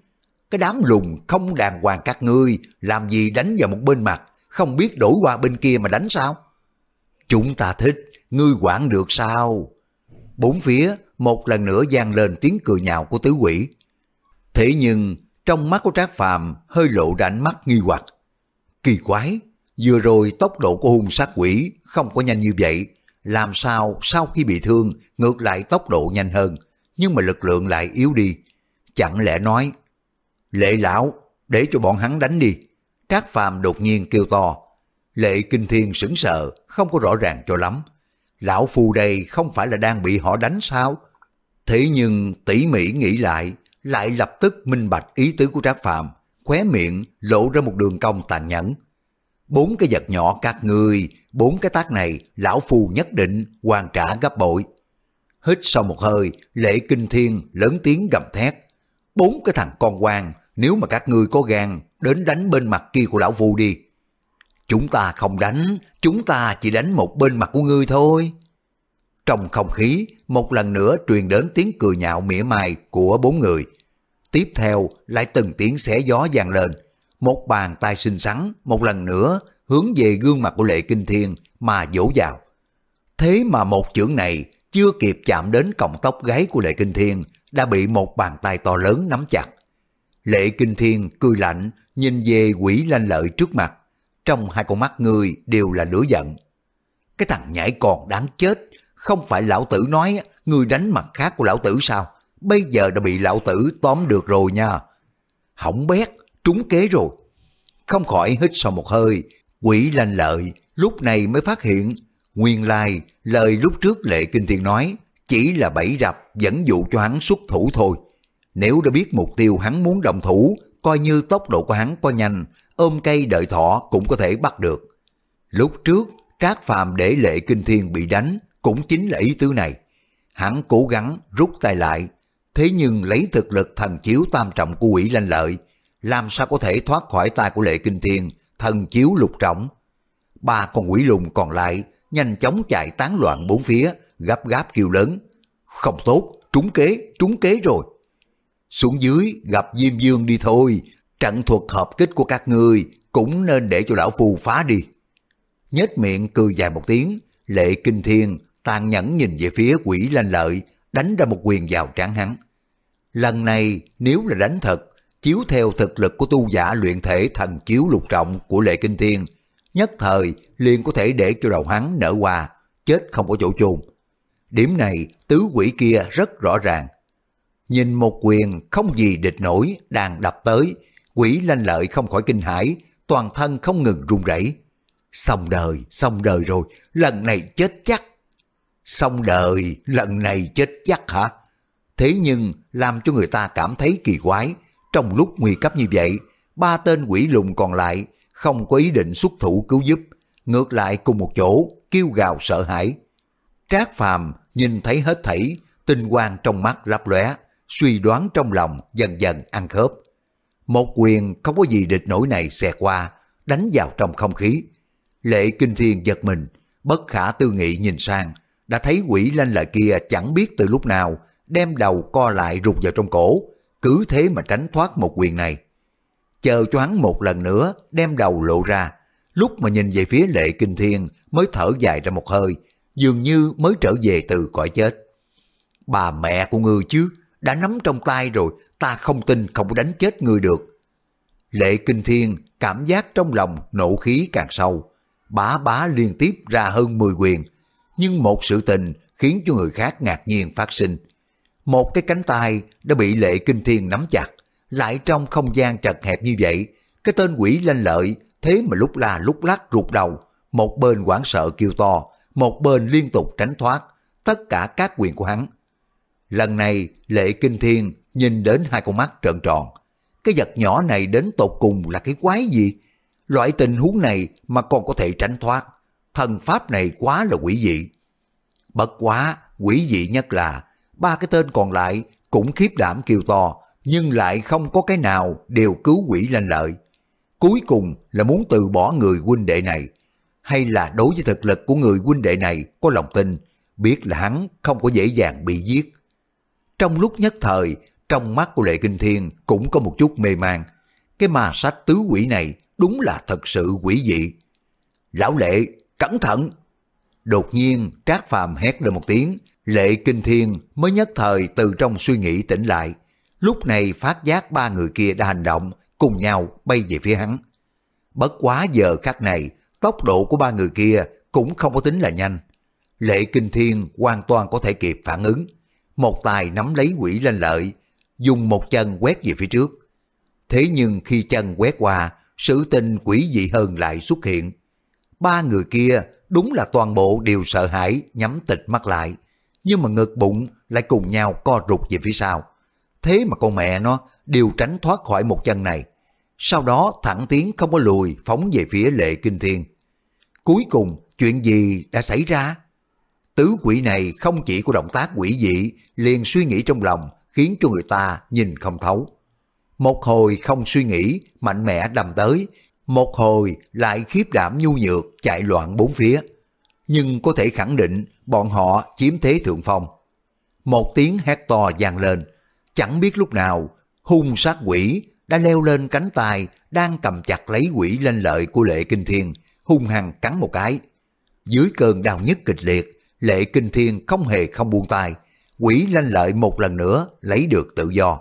Cái đám lùng không đàng hoàng các ngươi làm gì đánh vào một bên mặt, không biết đổi qua bên kia mà đánh sao? Chúng ta thích, ngươi quản được sao? Bốn phía một lần nữa gian lên tiếng cười nhạo của tứ quỷ. Thế nhưng trong mắt của Trác Phàm hơi lộ ra ánh mắt nghi hoặc. Kỳ quái, vừa rồi tốc độ của hung sát quỷ không có nhanh như vậy, làm sao sau khi bị thương ngược lại tốc độ nhanh hơn, nhưng mà lực lượng lại yếu đi. Chẳng lẽ nói, lệ lão, để cho bọn hắn đánh đi. Trác Phàm đột nhiên kêu to. Lệ Kinh Thiên sững sờ, không có rõ ràng cho lắm. Lão Phu đây không phải là đang bị họ đánh sao? Thế nhưng tỉ mỉ nghĩ lại, lại lập tức minh bạch ý tứ của Trác Phàm khóe miệng lộ ra một đường cong tàn nhẫn. Bốn cái vật nhỏ các ngươi, bốn cái tác này, lão phu nhất định hoàn trả gấp bội. Hít sau một hơi, lệ kinh thiên lớn tiếng gầm thét. Bốn cái thằng con quan, nếu mà các ngươi có gan, đến đánh bên mặt kia của lão phu đi. Chúng ta không đánh, chúng ta chỉ đánh một bên mặt của ngươi thôi. Trong không khí, một lần nữa truyền đến tiếng cười nhạo mỉa mai của bốn người. Tiếp theo lại từng tiếng xé gió vang lên. Một bàn tay xinh xắn, một lần nữa hướng về gương mặt của Lệ Kinh Thiên mà vỗ vào. Thế mà một chưởng này chưa kịp chạm đến cọng tóc gáy của Lệ Kinh Thiên đã bị một bàn tay to lớn nắm chặt. Lệ Kinh Thiên cười lạnh nhìn về quỷ lanh lợi trước mặt. Trong hai con mắt người đều là lửa giận. Cái thằng nhảy còn đáng chết. Không phải lão tử nói người đánh mặt khác của lão tử sao? Bây giờ đã bị lão tử tóm được rồi nha. Hỏng bét, trúng kế rồi. Không khỏi hít sâu một hơi, quỷ lanh lợi lúc này mới phát hiện Nguyên lai, lời lúc trước Lệ Kinh Thiên nói chỉ là bẫy rập dẫn dụ cho hắn xuất thủ thôi. Nếu đã biết mục tiêu hắn muốn đồng thủ, coi như tốc độ của hắn có nhanh, ôm cây đợi thỏ cũng có thể bắt được. Lúc trước, Trác Phàm để Lệ Kinh Thiên bị đánh cũng chính là ý tứ này. Hắn cố gắng rút tay lại, thế nhưng lấy thực lực thần chiếu tam trọng của quỷ lanh lợi, làm sao có thể thoát khỏi tay của Lệ Kinh Thiên, thần chiếu lục trọng. Ba con quỷ lùng còn lại nhanh chóng chạy tán loạn bốn phía, gấp gáp kêu lớn. Không tốt, trúng kế, trúng kế rồi. Xuống dưới gặp Diêm Dương đi thôi, trận thuật hợp kích của các ngươi cũng nên để cho lão phù phá đi. Nhếch miệng cười dài một tiếng, lệ kinh thiên tàn nhẫn nhìn về phía quỷ lanh lợi, đánh ra một quyền vào trán hắn. Lần này nếu là đánh thật, chiếu theo thực lực của tu giả luyện thể thần chiếu lục trọng của lệ kinh thiên, nhất thời liền có thể để cho đầu hắn nở hoa chết không có chỗ chôn. Điểm này tứ quỷ kia rất rõ ràng. Nhìn một quyền không gì địch nổi đang đập tới, quỷ lanh lợi không khỏi kinh hãi, toàn thân không ngừng run rẩy. Xong đời, xong đời rồi, lần này chết chắc. Xong đời, lần này chết chắc hả? Thế nhưng làm cho người ta cảm thấy kỳ quái, trong lúc nguy cấp như vậy, ba tên quỷ lùng còn lại không có ý định xuất thủ cứu giúp, ngược lại cùng một chỗ, kêu gào sợ hãi. Trác Phàm nhìn thấy hết thảy, tinh quang trong mắt lấp lóe, suy đoán trong lòng dần dần ăn khớp. Một quyền không có gì địch nổi này xẹt qua, đánh vào trong không khí. Lệ Kinh Thiên giật mình, bất khả tư nghị nhìn sang, đã thấy quỷ lanh lợi kia chẳng biết từ lúc nào đem đầu co lại rụt vào trong cổ, cứ thế mà tránh thoát một quyền này. Chờ cho hắn một lần nữa đem đầu lộ ra, lúc mà nhìn về phía lệ kinh thiên mới thở dài ra một hơi, dường như mới trở về từ cõi chết. Bà mẹ của ngươi chứ, đã nắm trong tay rồi, ta không tin không đánh chết ngươi được. Lệ kinh thiên cảm giác trong lòng nộ khí càng sâu, bá bá liên tiếp ra hơn 10 quyền, nhưng một sự tình khiến cho người khác ngạc nhiên phát sinh. Một cái cánh tay đã bị lệ kinh thiên nắm chặt, lại trong không gian chật hẹp như vậy, cái tên quỷ lên lợi thế mà lúc la lúc lắc ruột đầu, một bên hoảng sợ kêu to, một bên liên tục tránh thoát, tất cả các quyền của hắn. Lần này lệ kinh thiên nhìn đến hai con mắt trợn tròn. Cái vật nhỏ này đến tột cùng là cái quái gì? Loại tình huống này mà còn có thể tránh thoát. Thần pháp này quá là quỷ dị. Bất quá, quỷ dị nhất là ba cái tên còn lại cũng khiếp đảm kêu to, nhưng lại không có cái nào đều cứu quỷ lanh lợi. Cuối cùng là muốn từ bỏ người huynh đệ này, hay là đối với thực lực của người huynh đệ này có lòng tin, biết là hắn không có dễ dàng bị giết. Trong lúc nhất thời, trong mắt của Lệ Kinh Thiên cũng có một chút mê man. Cái ma sách tứ quỷ này đúng là thật sự quỷ dị. Lão Lệ, cẩn thận! Đột nhiên, Trác Phàm hét lên một tiếng, Lệ Kinh Thiên mới nhất thời từ trong suy nghĩ tỉnh lại. Lúc này phát giác ba người kia đã hành động, cùng nhau bay về phía hắn. Bất quá giờ khắc này, tốc độ của ba người kia cũng không có tính là nhanh. Lệ Kinh Thiên hoàn toàn có thể kịp phản ứng. Một tài nắm lấy quỷ lên lợi, dùng một chân quét về phía trước. Thế nhưng khi chân quét qua, sự tình quỷ dị hơn lại xuất hiện. Ba người kia đúng là toàn bộ đều sợ hãi nhắm tịch mắt lại, nhưng mà ngực bụng lại cùng nhau co rụt về phía sau. Thế mà con mẹ nó đều tránh thoát khỏi một chân này. Sau đó thẳng tiến không có lùi phóng về phía lệ kinh thiên. Cuối cùng chuyện gì đã xảy ra? Tứ quỷ này không chỉ có động tác quỷ dị, liền suy nghĩ trong lòng, khiến cho người ta nhìn không thấu. Một hồi không suy nghĩ, mạnh mẽ đầm tới, một hồi lại khiếp đảm nhu nhược chạy loạn bốn phía. Nhưng có thể khẳng định bọn họ chiếm thế thượng phong. Một tiếng hét to vang lên, chẳng biết lúc nào hung sát quỷ đã leo lên cánh tay đang cầm chặt lấy quỷ lên lợi của lệ kinh thiên, hung hăng cắn một cái. Dưới cơn đau nhức kịch liệt, lệ kinh thiên không hề không buông tay, quỷ lanh lợi một lần nữa lấy được tự do.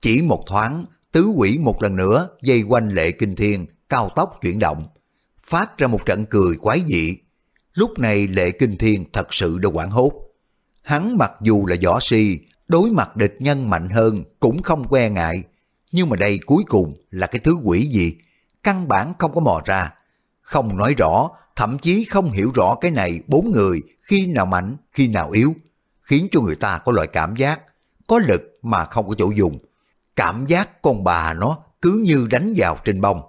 Chỉ một thoáng, tứ quỷ một lần nữa dây quanh lệ kinh thiên, cao tốc chuyển động, phát ra một trận cười quái dị. Lúc này lệ kinh thiên thật sự đã quảng hốt. Hắn mặc dù là võ si, đối mặt địch nhân mạnh hơn cũng không que ngại, nhưng mà đây cuối cùng là cái thứ quỷ gì, căn bản không có mò ra. Không nói rõ, thậm chí không hiểu rõ cái này bốn người khi nào mạnh, khi nào yếu khiến cho người ta có loại cảm giác có lực mà không có chỗ dùng. Cảm giác con bà nó cứ như đánh vào trên bông.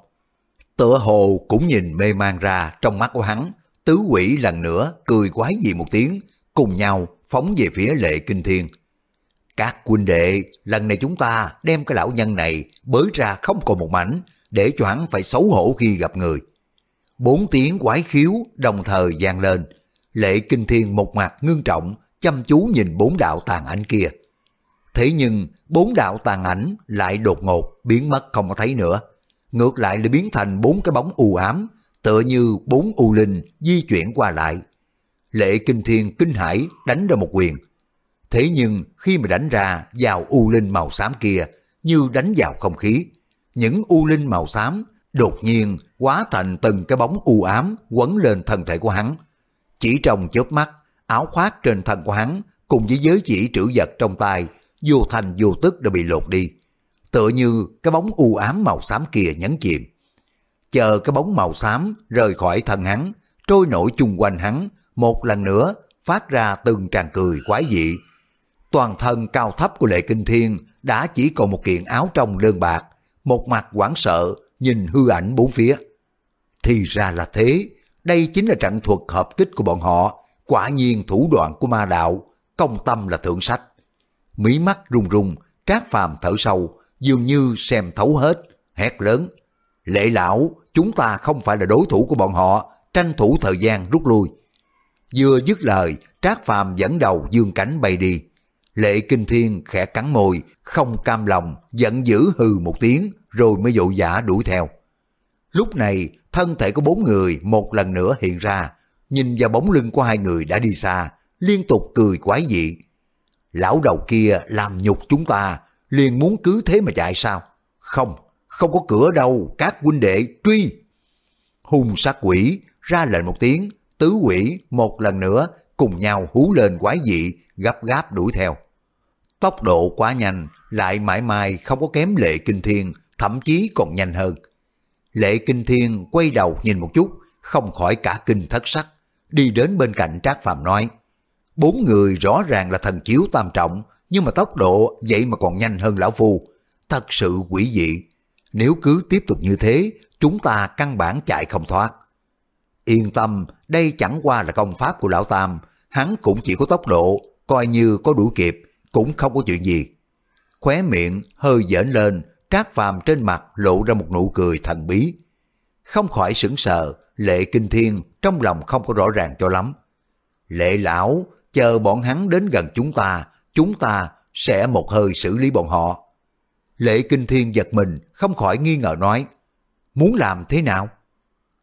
Tựa hồ cũng nhìn mê man ra trong mắt của hắn, tứ quỷ lần nữa cười quái gì một tiếng, cùng nhau phóng về phía lệ kinh thiên. Các huynh đệ, lần này chúng ta đem cái lão nhân này bới ra không còn một mảnh, để cho hắn phải xấu hổ khi gặp người. Bốn tiếng quái khiếu đồng thời vang lên, lệ kinh thiên một mặt ngưng trọng, chăm chú nhìn bốn đạo tàn ảnh kia. Thế nhưng bốn đạo tàn ảnh lại đột ngột biến mất không có thấy nữa. Ngược lại lại biến thành bốn cái bóng u ám, tựa như bốn u linh di chuyển qua lại. Lệ kinh thiên kinh hãi đánh ra một quyền. Thế nhưng khi mà đánh ra vào u linh màu xám kia như đánh vào không khí, những u linh màu xám đột nhiên hóa thành từng cái bóng u ám quấn lên thân thể của hắn. Chỉ trong chớp mắt, áo khoác trên thân của hắn cùng với giới chỉ trữ vật trong tay vô thành vô tức đã bị lột đi. Tựa như cái bóng u ám màu xám kia nhấn chìm. Chờ cái bóng màu xám rời khỏi thân hắn, trôi nổi chung quanh hắn, một lần nữa phát ra từng tràn cười quái dị. Toàn thân cao thấp của Lệ Kinh Thiên đã chỉ còn một kiện áo trong đơn bạc, một mặt hoảng sợ nhìn hư ảnh bốn phía. Thì ra là thế, đây chính là trận thuật hợp kích của bọn họ, Quả nhiên thủ đoạn của ma đạo, công tâm là thượng sách. Mí mắt rung rung, trác phàm thở sâu, dường như xem thấu hết, hét lớn. Lệ lão, chúng ta không phải là đối thủ của bọn họ, tranh thủ thời gian rút lui. Vừa dứt lời, Trác Phàm dẫn đầu dương cánh bay đi. Lệ Kinh Thiên khẽ cắn môi, không cam lòng, giận dữ hừ một tiếng, rồi mới vội giả đuổi theo. Lúc này, thân thể của bốn người một lần nữa hiện ra, nhìn vào bóng lưng của hai người đã đi xa, liên tục cười quái dị. Lão đầu kia làm nhục chúng ta, liền muốn cứ thế mà chạy sao? Không, không có cửa đâu, các huynh đệ truy. Hung sát quỷ ra lệnh một tiếng, tứ quỷ một lần nữa cùng nhau hú lên quái dị, gấp gáp đuổi theo. Tốc độ quá nhanh, lại mãi mãi không có kém lệ kinh thiên, thậm chí còn nhanh hơn. Lệ kinh thiên quay đầu nhìn một chút, không khỏi cả kinh thất sắc, đi đến bên cạnh Trác Phàm nói, bốn người rõ ràng là thần chiếu tam trọng, nhưng mà tốc độ vậy mà còn nhanh hơn lão phu, thật sự quỷ dị. Nếu cứ tiếp tục như thế, chúng ta căn bản chạy không thoát. Yên tâm, đây chẳng qua là công pháp của lão Tam, hắn cũng chỉ có tốc độ, coi như có đuổi kịp, cũng không có chuyện gì. Khóe miệng hơi dễn lên, trác phàm trên mặt lộ ra một nụ cười thần bí. Không khỏi sững sờ, lệ kinh thiên trong lòng không có rõ ràng cho lắm. Lệ lão, chờ bọn hắn đến gần chúng ta, chúng ta sẽ một hơi xử lý bọn họ. Lệ kinh thiên giật mình, không khỏi nghi ngờ nói, muốn làm thế nào?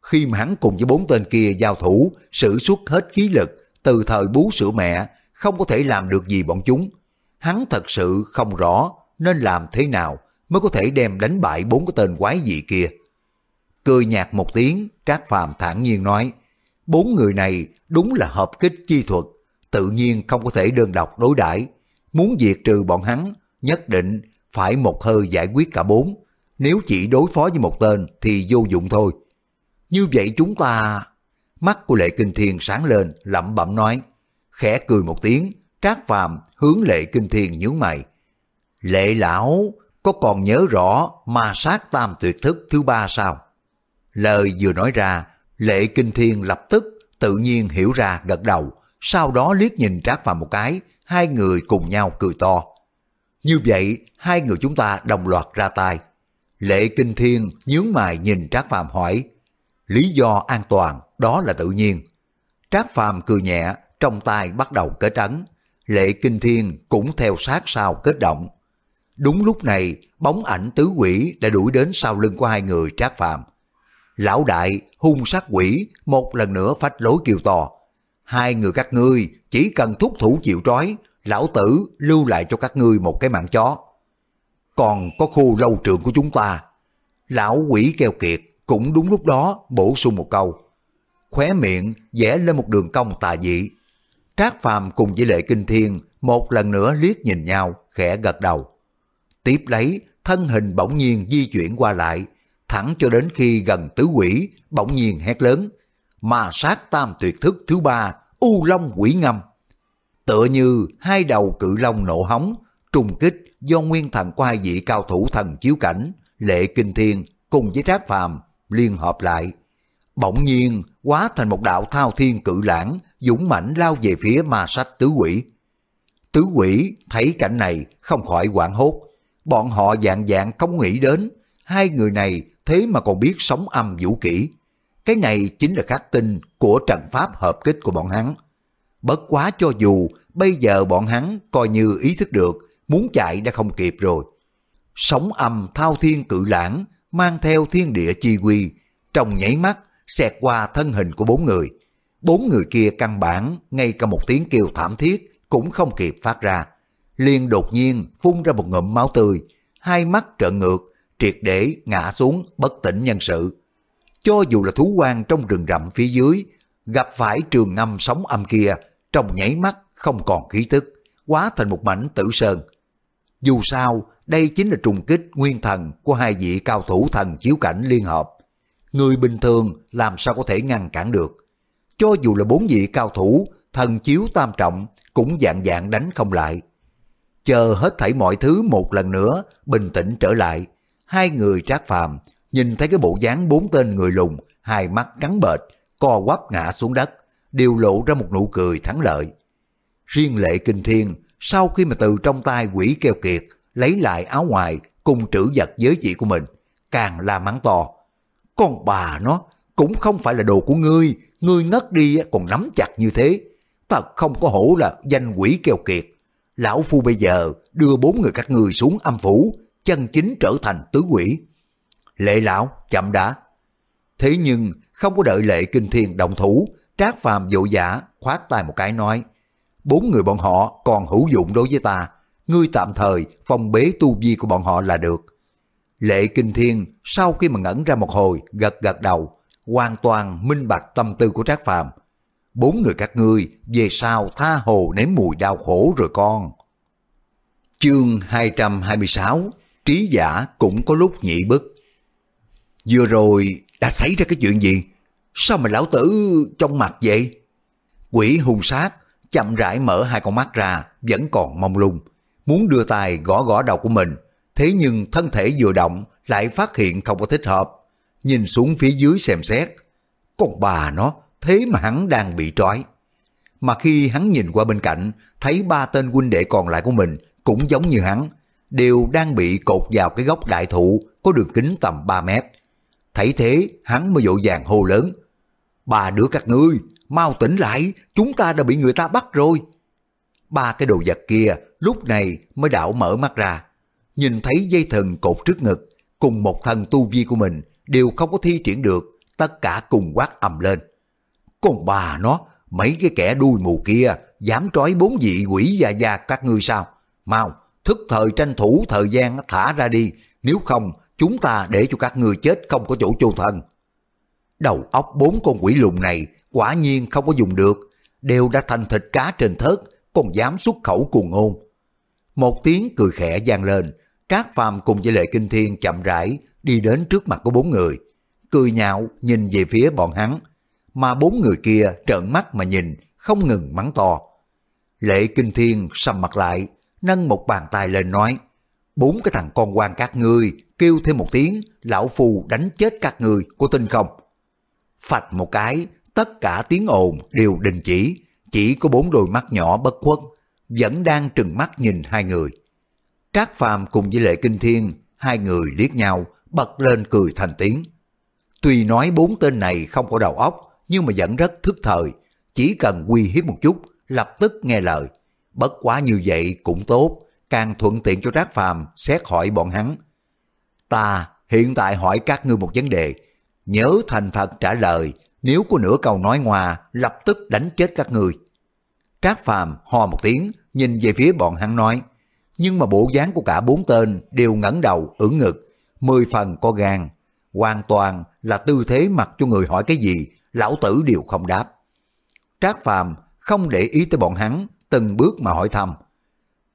Khi mà hắn cùng với bốn tên kia giao thủ, sử xuất hết khí lực, từ thời bú sữa mẹ, không có thể làm được gì bọn chúng. Hắn thật sự không rõ nên làm thế nào mới có thể đem đánh bại bốn cái tên quái dị kia. Cười nhạt một tiếng, Trác Phàm thản nhiên nói, bốn người này đúng là hợp kích chi thuật, tự nhiên không có thể đơn độc đối đãi Muốn diệt trừ bọn hắn, nhất định phải một hơi giải quyết cả bốn. Nếu chỉ đối phó với một tên thì vô dụng thôi. Như vậy chúng ta... Mắt của Lệ Kinh Thiên sáng lên, lẩm bẩm nói. Khẽ cười một tiếng, Trác Phàm hướng Lệ Kinh Thiên nhướng mày. Lệ lão, có còn nhớ rõ ma sát tam tuyệt thức thứ ba sao? Lời vừa nói ra, Lệ Kinh Thiên lập tức tự nhiên hiểu ra gật đầu, sau đó liếc nhìn Trác Phàm một cái, hai người cùng nhau cười to. Như vậy, hai người chúng ta đồng loạt ra tay. Lệ Kinh Thiên nhướng mày nhìn Trác Phàm hỏi, lý do an toàn đó là tự nhiên. Trác Phàm cười nhẹ, trong tay bắt đầu kết ấn. Lệ Kinh Thiên cũng theo sát sau kết động. Đúng lúc này, bóng ảnh tứ quỷ đã đuổi đến sau lưng của hai người Trác Phàm. Lão đại, hung sát quỷ, một lần nữa phách lối kêu to. Hai người các ngươi chỉ cần thúc thủ chịu trói, lão tử lưu lại cho các ngươi một cái mạng chó. Còn có khu lâu trường của chúng ta. Lão quỷ keo kiệt cũng đúng lúc đó bổ sung một câu. Khóe miệng vẽ lên một đường cong tà dị. Trác Phàm cùng với Lệ Kinh Thiên một lần nữa liếc nhìn nhau, khẽ gật đầu. Tiếp lấy, thân hình bỗng nhiên di chuyển qua lại, thẳng cho đến khi gần tứ quỷ, bỗng nhiên hét lớn. Mà sát tam tuyệt thức thứ ba, U Long quỷ ngâm. Tựa như hai đầu cự long nổ hóng, trùng kích do nguyên thần qua hai vị cao thủ thần chiếu cảnh, Lệ Kinh Thiên cùng với Trác Phàm liên hợp lại. Bỗng nhiên hóa thành một đạo thao thiên cự lãng, dũng mãnh lao về phía ma sách tứ quỷ. Tứ quỷ thấy cảnh này không khỏi hoảng hốt. Bọn họ dạng dạng không nghĩ đến, hai người này thế mà còn biết sống âm vũ kỹ. Cái này chính là khắc tinh của trận pháp hợp kích của bọn hắn. Bất quá cho dù bây giờ bọn hắn coi như ý thức được, muốn chạy đã không kịp rồi. Sống âm thao thiên cự lãng mang theo thiên địa chi quy, trong nháy mắt xẹt qua thân hình của bốn người. Bốn người kia căn bản, ngay cả một tiếng kêu thảm thiết cũng không kịp phát ra. liền đột nhiên phun ra một ngụm máu tươi, hai mắt trợn ngược, triệt để ngã xuống bất tỉnh nhân sự. Cho dù là thú quan trong rừng rậm phía dưới, gặp phải trường ngâm sóng âm kia, trong nháy mắt không còn khí tức, quá thành một mảnh tử sơn. Dù sao, đây chính là trùng kích nguyên thần của hai vị cao thủ thần chiếu cảnh liên hợp. Người bình thường làm sao có thể ngăn cản được. Cho dù là bốn vị cao thủ, thần chiếu tam trọng, cũng dạng dạng đánh không lại. Chờ hết thảy mọi thứ một lần nữa, bình tĩnh trở lại. Hai người trác phàm, nhìn thấy cái bộ dáng bốn tên người lùng, hai mắt trắng bệch, co quắp ngã xuống đất, đều lộ ra một nụ cười thắng lợi. Riêng lệ kinh thiên, sau khi mà từ trong tay quỷ keo kiệt, lấy lại áo ngoài cùng trữ vật giới chỉ của mình, càng la mắng to. Con bà nó, cũng không phải là đồ của ngươi, ngươi ngất đi còn nắm chặt như thế. Thật không có hổ là danh quỷ keo kiệt. Lão Phu bây giờ đưa bốn người các ngươi xuống âm phủ, chân chính trở thành tứ quỷ. Lệ lão, chậm đã. Thế nhưng không có đợi lệ kinh thiên đồng thủ, trác phàm vội giả khoát tay một cái nói, bốn người bọn họ còn hữu dụng đối với ta, ngươi tạm thời phòng bế tu vi của bọn họ là được. Lệ Kinh Thiên sau khi mà ngẩn ra một hồi gật gật đầu, hoàn toàn minh bạch tâm tư của Trác Phàm. Bốn người các ngươi về sau tha hồ nếm mùi đau khổ rồi con. Chương 226 Trí giả cũng có lúc nhị bức. Vừa rồi đã xảy ra cái chuyện gì? Sao mà lão tử trong mặt vậy? Quỷ hung sát, chậm rãi mở hai con mắt ra, vẫn còn mong lung. Muốn đưa tay gõ gõ đầu của mình, thế nhưng thân thể vừa động, lại phát hiện không có thích hợp. Nhìn xuống phía dưới xem xét, con bà nó, thế mà hắn đang bị trói. Mà khi hắn nhìn qua bên cạnh, thấy ba tên huynh đệ còn lại của mình cũng giống như hắn, đều đang bị cột vào cái gốc đại thụ có đường kính tầm 3 mét. Thấy thế, hắn mới dội vàng hô lớn ba đứa các ngươi, mau tỉnh lại, chúng ta đã bị người ta bắt rồi. Ba cái đồ vật kia lúc này mới đảo mở mắt ra. Nhìn thấy dây thần cột trước ngực, cùng một thần tu vi của mình đều không có thi triển được, tất cả cùng quát ầm lên. Còn bà nó, mấy cái kẻ đuôi mù kia dám trói bốn vị quỷ già già các ngươi sao? Mau, thức thời tranh thủ thời gian thả ra đi, nếu không chúng ta để cho các ngươi chết không có chỗ chôn thân đầu óc bốn con quỷ lùn này quả nhiên không có dùng được đều đã thành thịt cá trên thớt còn dám xuất khẩu cuồng ngôn một tiếng cười khẽ vang lên, Trác Phàm cùng với Lệ Kinh Thiên chậm rãi đi đến trước mặt của bốn người, cười nhạo nhìn về phía bọn hắn, mà bốn người kia trợn mắt mà nhìn, không ngừng mắng to. Lệ Kinh Thiên sầm mặt lại, nâng một bàn tay lên nói, bốn cái thằng con quan các ngươi kêu thêm một tiếng, lão phù đánh chết các ngươi, có tin không? Phạch một cái, tất cả tiếng ồn đều đình chỉ, chỉ có bốn đôi mắt nhỏ bất khuất vẫn đang trừng mắt nhìn hai người. Trác Phàm cùng với Lệ Kinh Thiên, hai người liếc nhau, bật lên cười thành tiếng. Tuy nói bốn tên này không có đầu óc, nhưng mà vẫn rất thức thời, chỉ cần uy hiếp một chút, lập tức nghe lời. Bất quá như vậy cũng tốt, càng thuận tiện cho Trác Phàm xét hỏi bọn hắn. Ta hiện tại hỏi các ngươi một vấn đề, nhớ thành thật trả lời, nếu có nửa câu nói ngoa, lập tức đánh chết các người Trác Phàm ho một tiếng, nhìn về phía bọn hắn nói, nhưng mà bộ dáng của cả bốn tên đều ngẩng đầu, ưỡn ngực, mười phần có gan, hoàn toàn là tư thế mặc cho người hỏi cái gì, lão tử đều không đáp. Trác Phàm không để ý tới bọn hắn, từng bước mà hỏi thăm.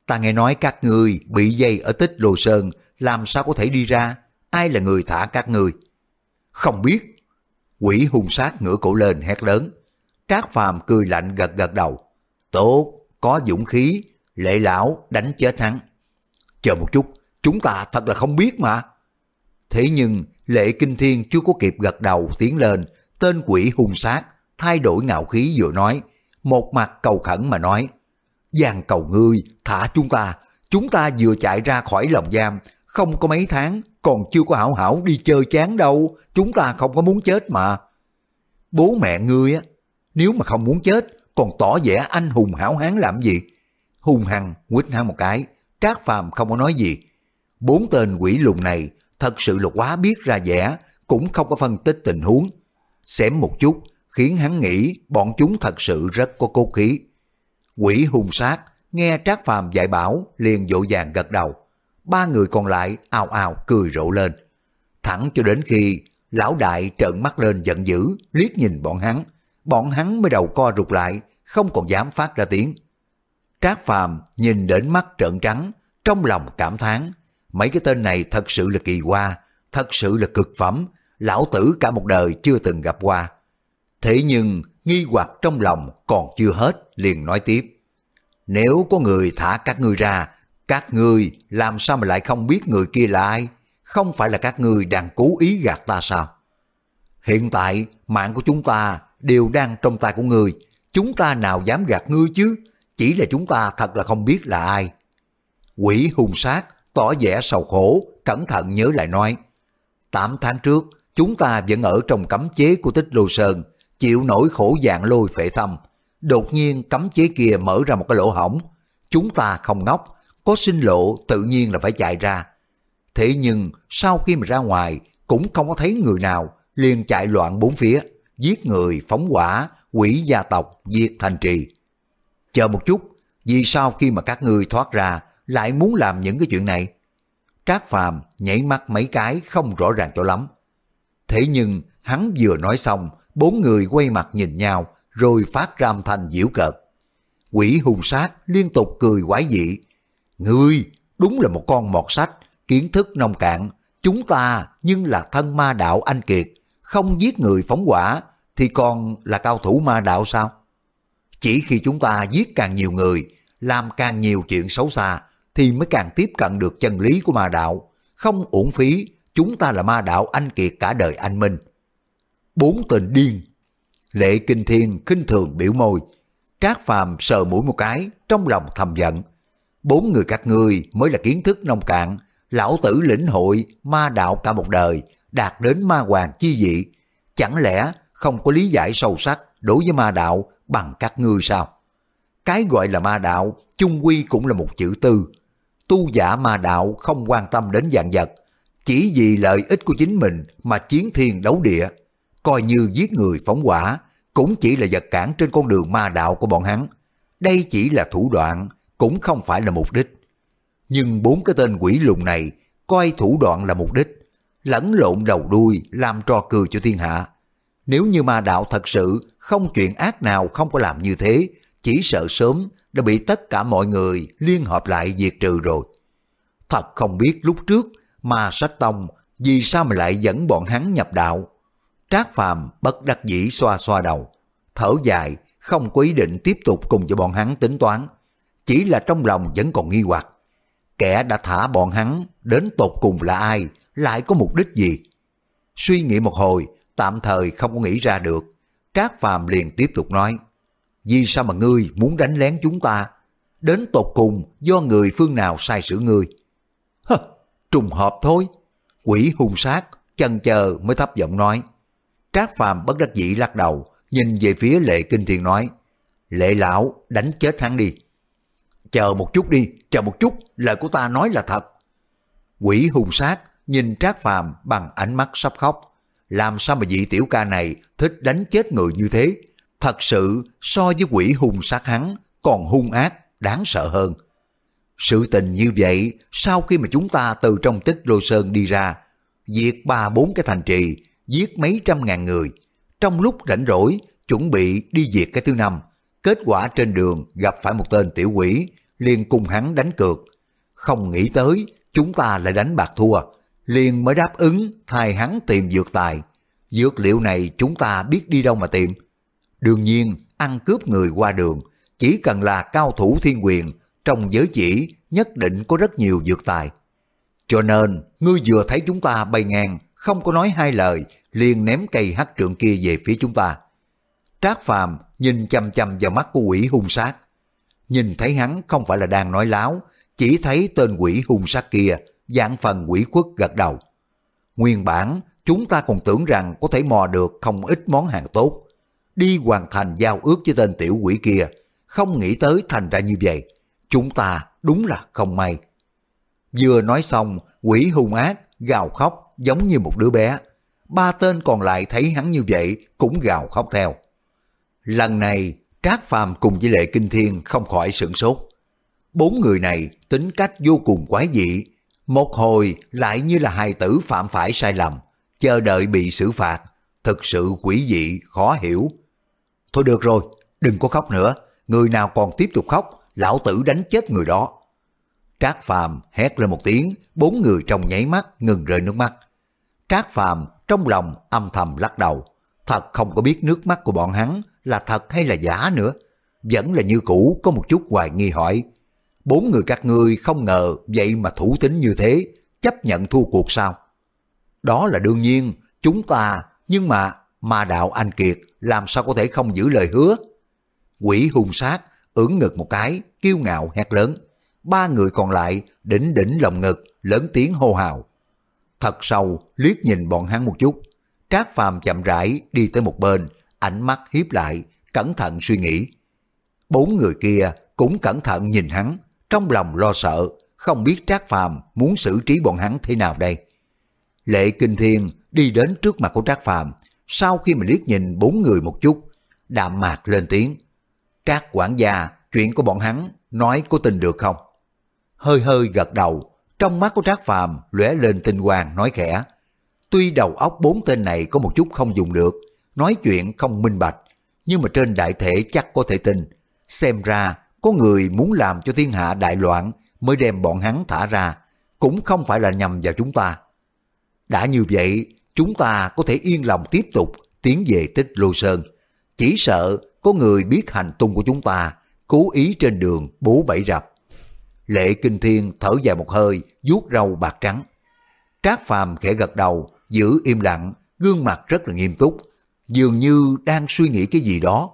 Ta nghe nói các người bị dây ở tích Lô Sơn, làm sao có thể đi ra? Ai là người thả các người? Không biết. Quỷ hung sát ngửa cổ lên hét lớn. Trác Phàm cười lạnh gật gật đầu. Tốt, có dũng khí, lệ lão đánh chết hắn. Chờ một chút, chúng ta thật là không biết mà. Thế nhưng lệ kinh thiên chưa có kịp gật đầu tiến lên, tên quỷ hung sát, thay đổi ngạo khí vừa nói, một mặt cầu khẩn mà nói, Giang cầu ngươi, thả chúng ta, chúng ta vừa chạy ra khỏi lòng giam, không có mấy tháng, còn chưa có hảo hảo đi chơi chán đâu, chúng ta không có muốn chết mà. Bố mẹ ngươi á, nếu mà không muốn chết, còn tỏ vẻ anh hùng hảo hán làm gì? Hùng hằng quýt hắn một cái, Trác Phàm không có nói gì. Bốn tên quỷ lùn này thật sự là quá biết ra vẻ, cũng không có phân tích tình huống. Xém một chút, khiến hắn nghĩ bọn chúng thật sự rất có cốt khí. Quỷ hung sát, nghe Trác Phàm dạy bảo, liền dỗ vàng gật đầu. Ba người còn lại ào ào cười rộ lên. Thẳng cho đến khi lão đại trợn mắt lên giận dữ, liếc nhìn bọn hắn, bọn hắn mới đầu co rụt lại, không còn dám phát ra tiếng. Trác Phàm nhìn đến mắt trợn trắng, trong lòng cảm thán mấy cái tên này thật sự là kỳ hoa, thật sự là cực phẩm, lão tử cả một đời chưa từng gặp qua. Thế nhưng nghi hoặc trong lòng còn chưa hết, liền nói tiếp. Nếu có người thả các ngươi ra, các người làm sao mà lại không biết người kia là ai? Không phải là các người đang cố ý gạt ta sao? Hiện tại mạng của chúng ta đều đang trong tay của người, Chúng ta nào dám gạt ngươi chứ? Chỉ là chúng ta thật là không biết là ai. Quỷ hung sát, tỏ vẻ sầu khổ, cẩn thận nhớ lại nói. Tám tháng trước, chúng ta vẫn ở trong cấm chế của tích lô sơn, chịu nổi khổ dạng lôi phệ thâm. Đột nhiên cấm chế kia mở ra một cái lỗ hổng. Chúng ta không ngốc, có sinh lộ tự nhiên là phải chạy ra. Thế nhưng sau khi mà ra ngoài cũng không có thấy người nào liền chạy loạn bốn phía, giết người, phóng hỏa, quỷ gia tộc, diệt thành trì. Chờ một chút, vì sao khi mà các ngươi thoát ra lại muốn làm những cái chuyện này? Trác Phàm nhảy mắt mấy cái không rõ ràng cho lắm. Thế nhưng hắn vừa nói xong, bốn người quay mặt nhìn nhau rồi phát ra âm thanh diễu cợt. Quỷ hùng sát liên tục cười quái dị. Ngươi đúng là một con mọt sách, kiến thức nông cạn. Chúng ta nhưng là thân ma đạo anh kiệt, không giết người phóng quả thì còn là cao thủ ma đạo sao? Chỉ khi chúng ta giết càng nhiều người, làm càng nhiều chuyện xấu xa, thì mới càng tiếp cận được chân lý của ma đạo. Không uổng phí, chúng ta là ma đạo anh kiệt cả đời anh minh. Bốn tên điên. Lệ Kinh Thiên khinh thường biểu môi. Trác Phàm sờ mũi một cái, trong lòng thầm giận. Bốn người các ngươi mới là kiến thức nông cạn, lão tử lĩnh hội ma đạo cả một đời, đạt đến ma hoàng chi dị. Chẳng lẽ không có lý giải sâu sắc đối với ma đạo bằng các ngươi sao? Cái gọi là ma đạo, chung quy cũng là một chữ tư. Tu giả ma đạo không quan tâm đến dạng vật, chỉ vì lợi ích của chính mình mà chiến thiên đấu địa, coi như giết người phóng hỏa, cũng chỉ là vật cản trên con đường ma đạo của bọn hắn. Đây chỉ là thủ đoạn, cũng không phải là mục đích. Nhưng bốn cái tên quỷ lùng này coi thủ đoạn là mục đích, lẫn lộn đầu đuôi làm trò cười cho thiên hạ. Nếu như ma đạo thật sự không chuyện ác nào không có làm như thế, chỉ sợ sớm đã bị tất cả mọi người liên hợp lại diệt trừ rồi. Thật không biết lúc trước ma sách tông vì sao mà lại dẫn bọn hắn nhập đạo. Trác Phàm bất đắc dĩ xoa xoa đầu, thở dài, không có ý định tiếp tục cùng cho bọn hắn tính toán. Chỉ là trong lòng vẫn còn nghi hoặc. Kẻ đã thả bọn hắn đến tột cùng là ai, lại có mục đích gì? Suy nghĩ một hồi, tạm thời không có nghĩ ra được. Trác Phàm liền tiếp tục nói, vì sao mà ngươi muốn đánh lén chúng ta? Đến tột cùng do người phương nào sai sử ngươi? Hơ, trùng hợp thôi. Quỷ hung sát, chần chờ mới thấp giọng nói. Trác Phàm bất đắc dĩ lắc đầu, nhìn về phía Lệ Kinh Thiên nói, Lệ lão, đánh chết hắn đi. Chờ một chút đi, chờ một chút, lời của ta nói là thật. Quỷ hung sát nhìn Trác Phàm bằng ánh mắt sắp khóc. Làm sao mà vị tiểu ca này thích đánh chết người như thế? Thật sự so với quỷ hung sát hắn còn hung ác, đáng sợ hơn. Sự tình như vậy, sau khi mà chúng ta từ trong tích lô sơn đi ra, diệt ba bốn cái thành trì, giết mấy trăm ngàn người, trong lúc rảnh rỗi, chuẩn bị đi diệt cái thứ năm, kết quả trên đường gặp phải một tên tiểu quỷ, liền cùng hắn đánh cược. Không nghĩ tới, chúng ta lại đánh bạc thua, liền mới đáp ứng thay hắn tìm dược tài. Dược liệu này chúng ta biết đi đâu mà tìm. Đương nhiên, ăn cướp người qua đường, chỉ cần là cao thủ thiên quyền, trong giới chỉ nhất định có rất nhiều dược tài. Cho nên, ngươi vừa thấy chúng ta bay ngang, không có nói hai lời, liền ném cây hắc trượng kia về phía chúng ta. Trác Phàm nhìn chăm chăm vào mắt của quỷ hung sát. Nhìn thấy hắn không phải là đang nói láo, chỉ thấy tên quỷ hung sát kia dạng phần quỷ khuất gật đầu. Nguyên bản, chúng ta còn tưởng rằng có thể mò được không ít món hàng tốt. Đi hoàn thành giao ước với tên tiểu quỷ kia, không nghĩ tới thành ra như vậy. Chúng ta đúng là không may. Vừa nói xong, quỷ hung ác, gào khóc giống như một đứa bé. Ba tên còn lại thấy hắn như vậy cũng gào khóc theo. Lần này, Trác Phàm cùng với Lệ Kinh Thiên không khỏi sửng sốt. Bốn người này tính cách vô cùng quái dị, một hồi lại như là hài tử phạm phải sai lầm, chờ đợi bị xử phạt, thực sự quỷ dị, khó hiểu. Thôi được rồi, đừng có khóc nữa, người nào còn tiếp tục khóc, lão tử đánh chết người đó. Trác Phàm hét lên một tiếng, bốn người trong nháy mắt ngừng rơi nước mắt. Trác Phàm trong lòng âm thầm lắc đầu, thật không có biết nước mắt của bọn hắn là thật hay là giả nữa. Vẫn là như cũ có một chút hoài nghi hỏi, Bốn người các ngươi không ngờ vậy mà thủ tính như thế, chấp nhận thua cuộc sao? Đó là đương nhiên, chúng ta, nhưng mà ma đạo anh Kiệt làm sao có thể không giữ lời hứa? Quỷ hung sát, ưỡn ngực một cái, kiêu ngạo hét lớn. Ba người còn lại đỉnh đỉnh lòng ngực, lớn tiếng hô hào. Thật sâu, liếc nhìn bọn hắn một chút. Trác Phàm chậm rãi đi tới một bên, ánh mắt hiếp lại, cẩn thận suy nghĩ. Bốn người kia cũng cẩn thận nhìn hắn, trong lòng lo sợ, không biết Trác Phàm muốn xử trí bọn hắn thế nào đây. Lệ Kinh Thiên đi đến trước mặt của Trác Phàm, sau khi mà liếc nhìn bốn người một chút, đạm mạc lên tiếng. Trác quản gia, chuyện của bọn hắn nói có tin được không? Hơi hơi gật đầu, trong mắt của Trác Phàm lóe lên tinh quang nói khẽ. Tuy đầu óc bốn tên này có một chút không dùng được, nói chuyện không minh bạch, nhưng mà trên đại thể chắc có thể tin. Xem ra có người muốn làm cho thiên hạ đại loạn mới đem bọn hắn thả ra, cũng không phải là nhằm vào chúng ta. Đã như vậy, chúng ta có thể yên lòng tiếp tục tiến về tích lô sơn. Chỉ sợ có người biết hành tung của chúng ta, cố ý trên đường bố bẫy rập. Lệ Kinh Thiên thở dài một hơi, vuốt râu bạc trắng. Trác Phàm khẽ gật đầu, giữ im lặng, gương mặt rất là nghiêm túc, dường như đang suy nghĩ cái gì đó.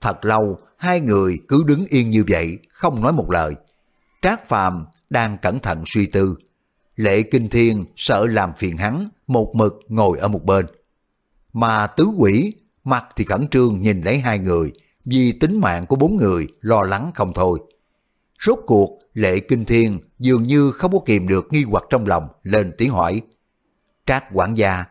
Thật lâu, hai người cứ đứng yên như vậy, không nói một lời. Trác Phàm đang cẩn thận suy tư. Lệ Kinh Thiên sợ làm phiền hắn, một mực ngồi ở một bên. Mà tứ quỷ, mặt thì khẩn trương nhìn lấy hai người, vì tính mạng của bốn người lo lắng không thôi. Rốt cuộc, Lệ Kinh Thiên dường như không có kìm được nghi hoặc trong lòng, lên tiếng hỏi. Trác quản gia,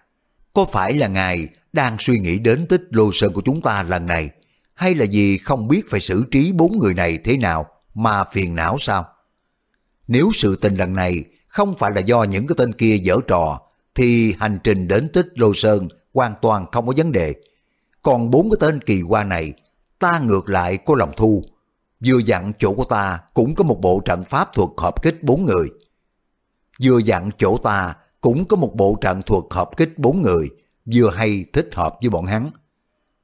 có phải là ngài đang suy nghĩ đến tích lô sơn của chúng ta lần này, hay là vì không biết phải xử trí bốn người này thế nào mà phiền não sao? Nếu sự tình lần này không phải là do những cái tên kia dở trò, thì hành trình đến tích lô sơn hoàn toàn không có vấn đề. Còn bốn cái tên kỳ quan này, ta ngược lại có lòng thu. Vừa dặn chỗ của ta cũng có một bộ trận pháp thuật hợp kích bốn người. Vừa dặn chỗ ta cũng có một bộ trận thuật hợp kích bốn người, vừa hay thích hợp với bọn hắn.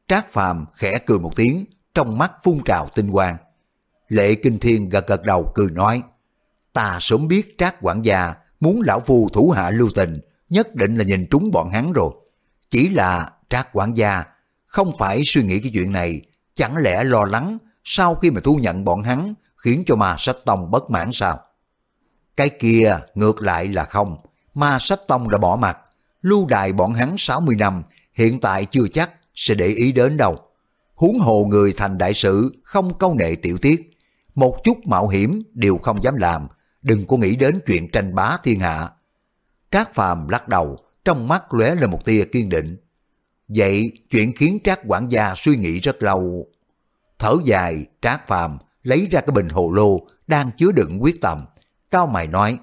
Trác Phàm khẽ cười một tiếng, trong mắt phun trào tinh quang. Lệ Kinh Thiên gật gật đầu cười nói, ta sớm biết Trác quản gia muốn lão phu thủ hạ lưu tình, nhất định là nhìn trúng bọn hắn rồi. Chỉ là Trác quản gia không phải suy nghĩ cái chuyện này, chẳng lẽ lo lắng sau khi mà thu nhận bọn hắn khiến cho ma sách tông bất mãn sao? Cái kia ngược lại là không, ma sách tông đã bỏ mặt, lưu đài bọn hắn 60 năm, hiện tại chưa chắc sẽ để ý đến đâu. Huống hồ người thành đại sự không câu nệ tiểu tiết, một chút mạo hiểm đều không dám làm, đừng có nghĩ đến chuyện tranh bá thiên hạ. Trác Phàm lắc đầu, trong mắt lóe lên một tia kiên định. Vậy chuyện khiến Trác quản gia suy nghĩ rất lâu. Thở dài, Trác Phàm lấy ra cái bình hồ lô đang chứa đựng quyết tầm. Cao mày nói,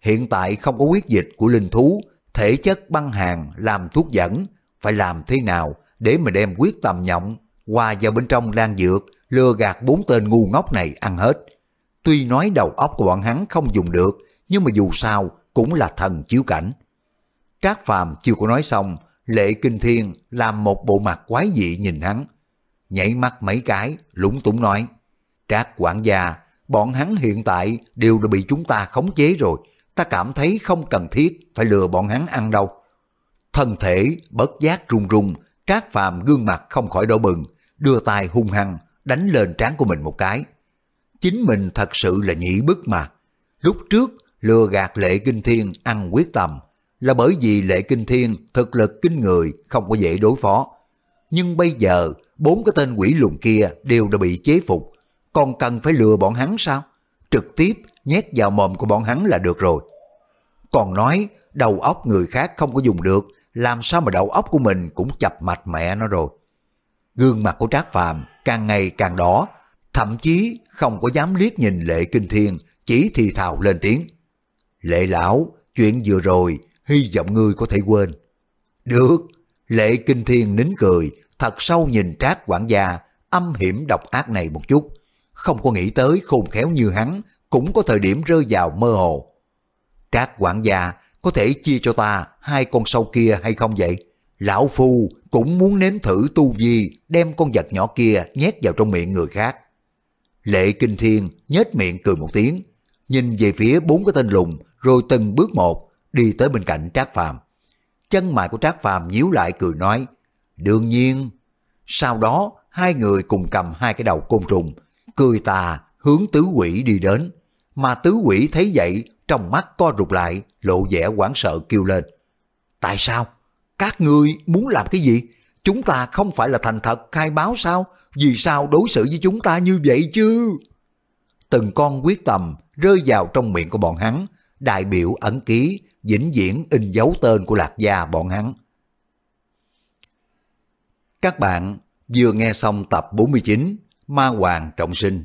hiện tại không có quyết dịch của linh thú, thể chất băng hàng làm thuốc dẫn, phải làm thế nào để mà đem quyết tầm nhộng hòa vào bên trong lan dược, lừa gạt bốn tên ngu ngốc này ăn hết. Tuy nói đầu óc của bọn hắn không dùng được, nhưng mà dù sao cũng là thần chiếu cảnh. Trác Phàm chưa có nói xong, Lệ Kinh Thiên làm một bộ mặt quái dị nhìn hắn. Nhảy mắt mấy cái, lúng túng nói. Trác quản gia, bọn hắn hiện tại đều đã bị chúng ta khống chế rồi. Ta cảm thấy không cần thiết phải lừa bọn hắn ăn đâu. Thân thể bất giác run run, Trác Phàm gương mặt không khỏi đỏ bừng, đưa tay hung hăng đánh lên trán của mình một cái. Chính mình thật sự là nhị bức mà. Lúc trước lừa gạt Lệ Kinh Thiên ăn quyết tâm là bởi vì Lệ Kinh Thiên thực lực kinh người không có dễ đối phó. Nhưng bây giờ bốn cái tên quỷ lùn kia đều đã bị chế phục, còn cần phải lừa bọn hắn sao? Trực tiếp nhét vào mồm của bọn hắn là được rồi. Còn nói đầu óc người khác không có dùng được, làm sao mà đầu óc của mình cũng chập mạch mẹ nó rồi. Gương mặt của Trác Phàm càng ngày càng đỏ, thậm chí không có dám liếc nhìn Lệ Kinh Thiên, chỉ thì thào lên tiếng. Lệ lão, chuyện vừa rồi, hy vọng ngươi có thể quên. Được, Lệ Kinh Thiên nín cười, thật sâu nhìn Trác quản gia, âm hiểm độc ác này một chút. Không có nghĩ tới khôn khéo như hắn, cũng có thời điểm rơi vào mơ hồ. Trác quản gia có thể chia cho ta hai con sâu kia hay không vậy? Lão Phu cũng muốn nếm thử tu vi đem con vật nhỏ kia nhét vào trong miệng người khác. Lệ Kinh Thiên nhếch miệng cười một tiếng, nhìn về phía bốn cái tên lùng rồi từng bước một đi tới bên cạnh Trác Phàm. Chân mày của Trác Phàm nhíu lại cười nói, đương nhiên. Sau đó hai người cùng cầm hai cái đầu côn trùng, cười tà hướng tứ quỷ đi đến. Mà tứ quỷ thấy vậy trong mắt co rụt lại lộ vẻ hoảng sợ kêu lên. Tại sao? các ngươi muốn làm cái gì? Chúng ta không phải là thành thật khai báo sao? Vì sao đối xử với chúng ta như vậy chứ? Từng con quyết tâm rơi vào trong miệng của bọn hắn, đại biểu ẩn ký, vĩnh viễn in dấu tên của lạc gia bọn hắn. Các bạn vừa nghe xong tập 49 Ma Hoàng Trọng Sinh.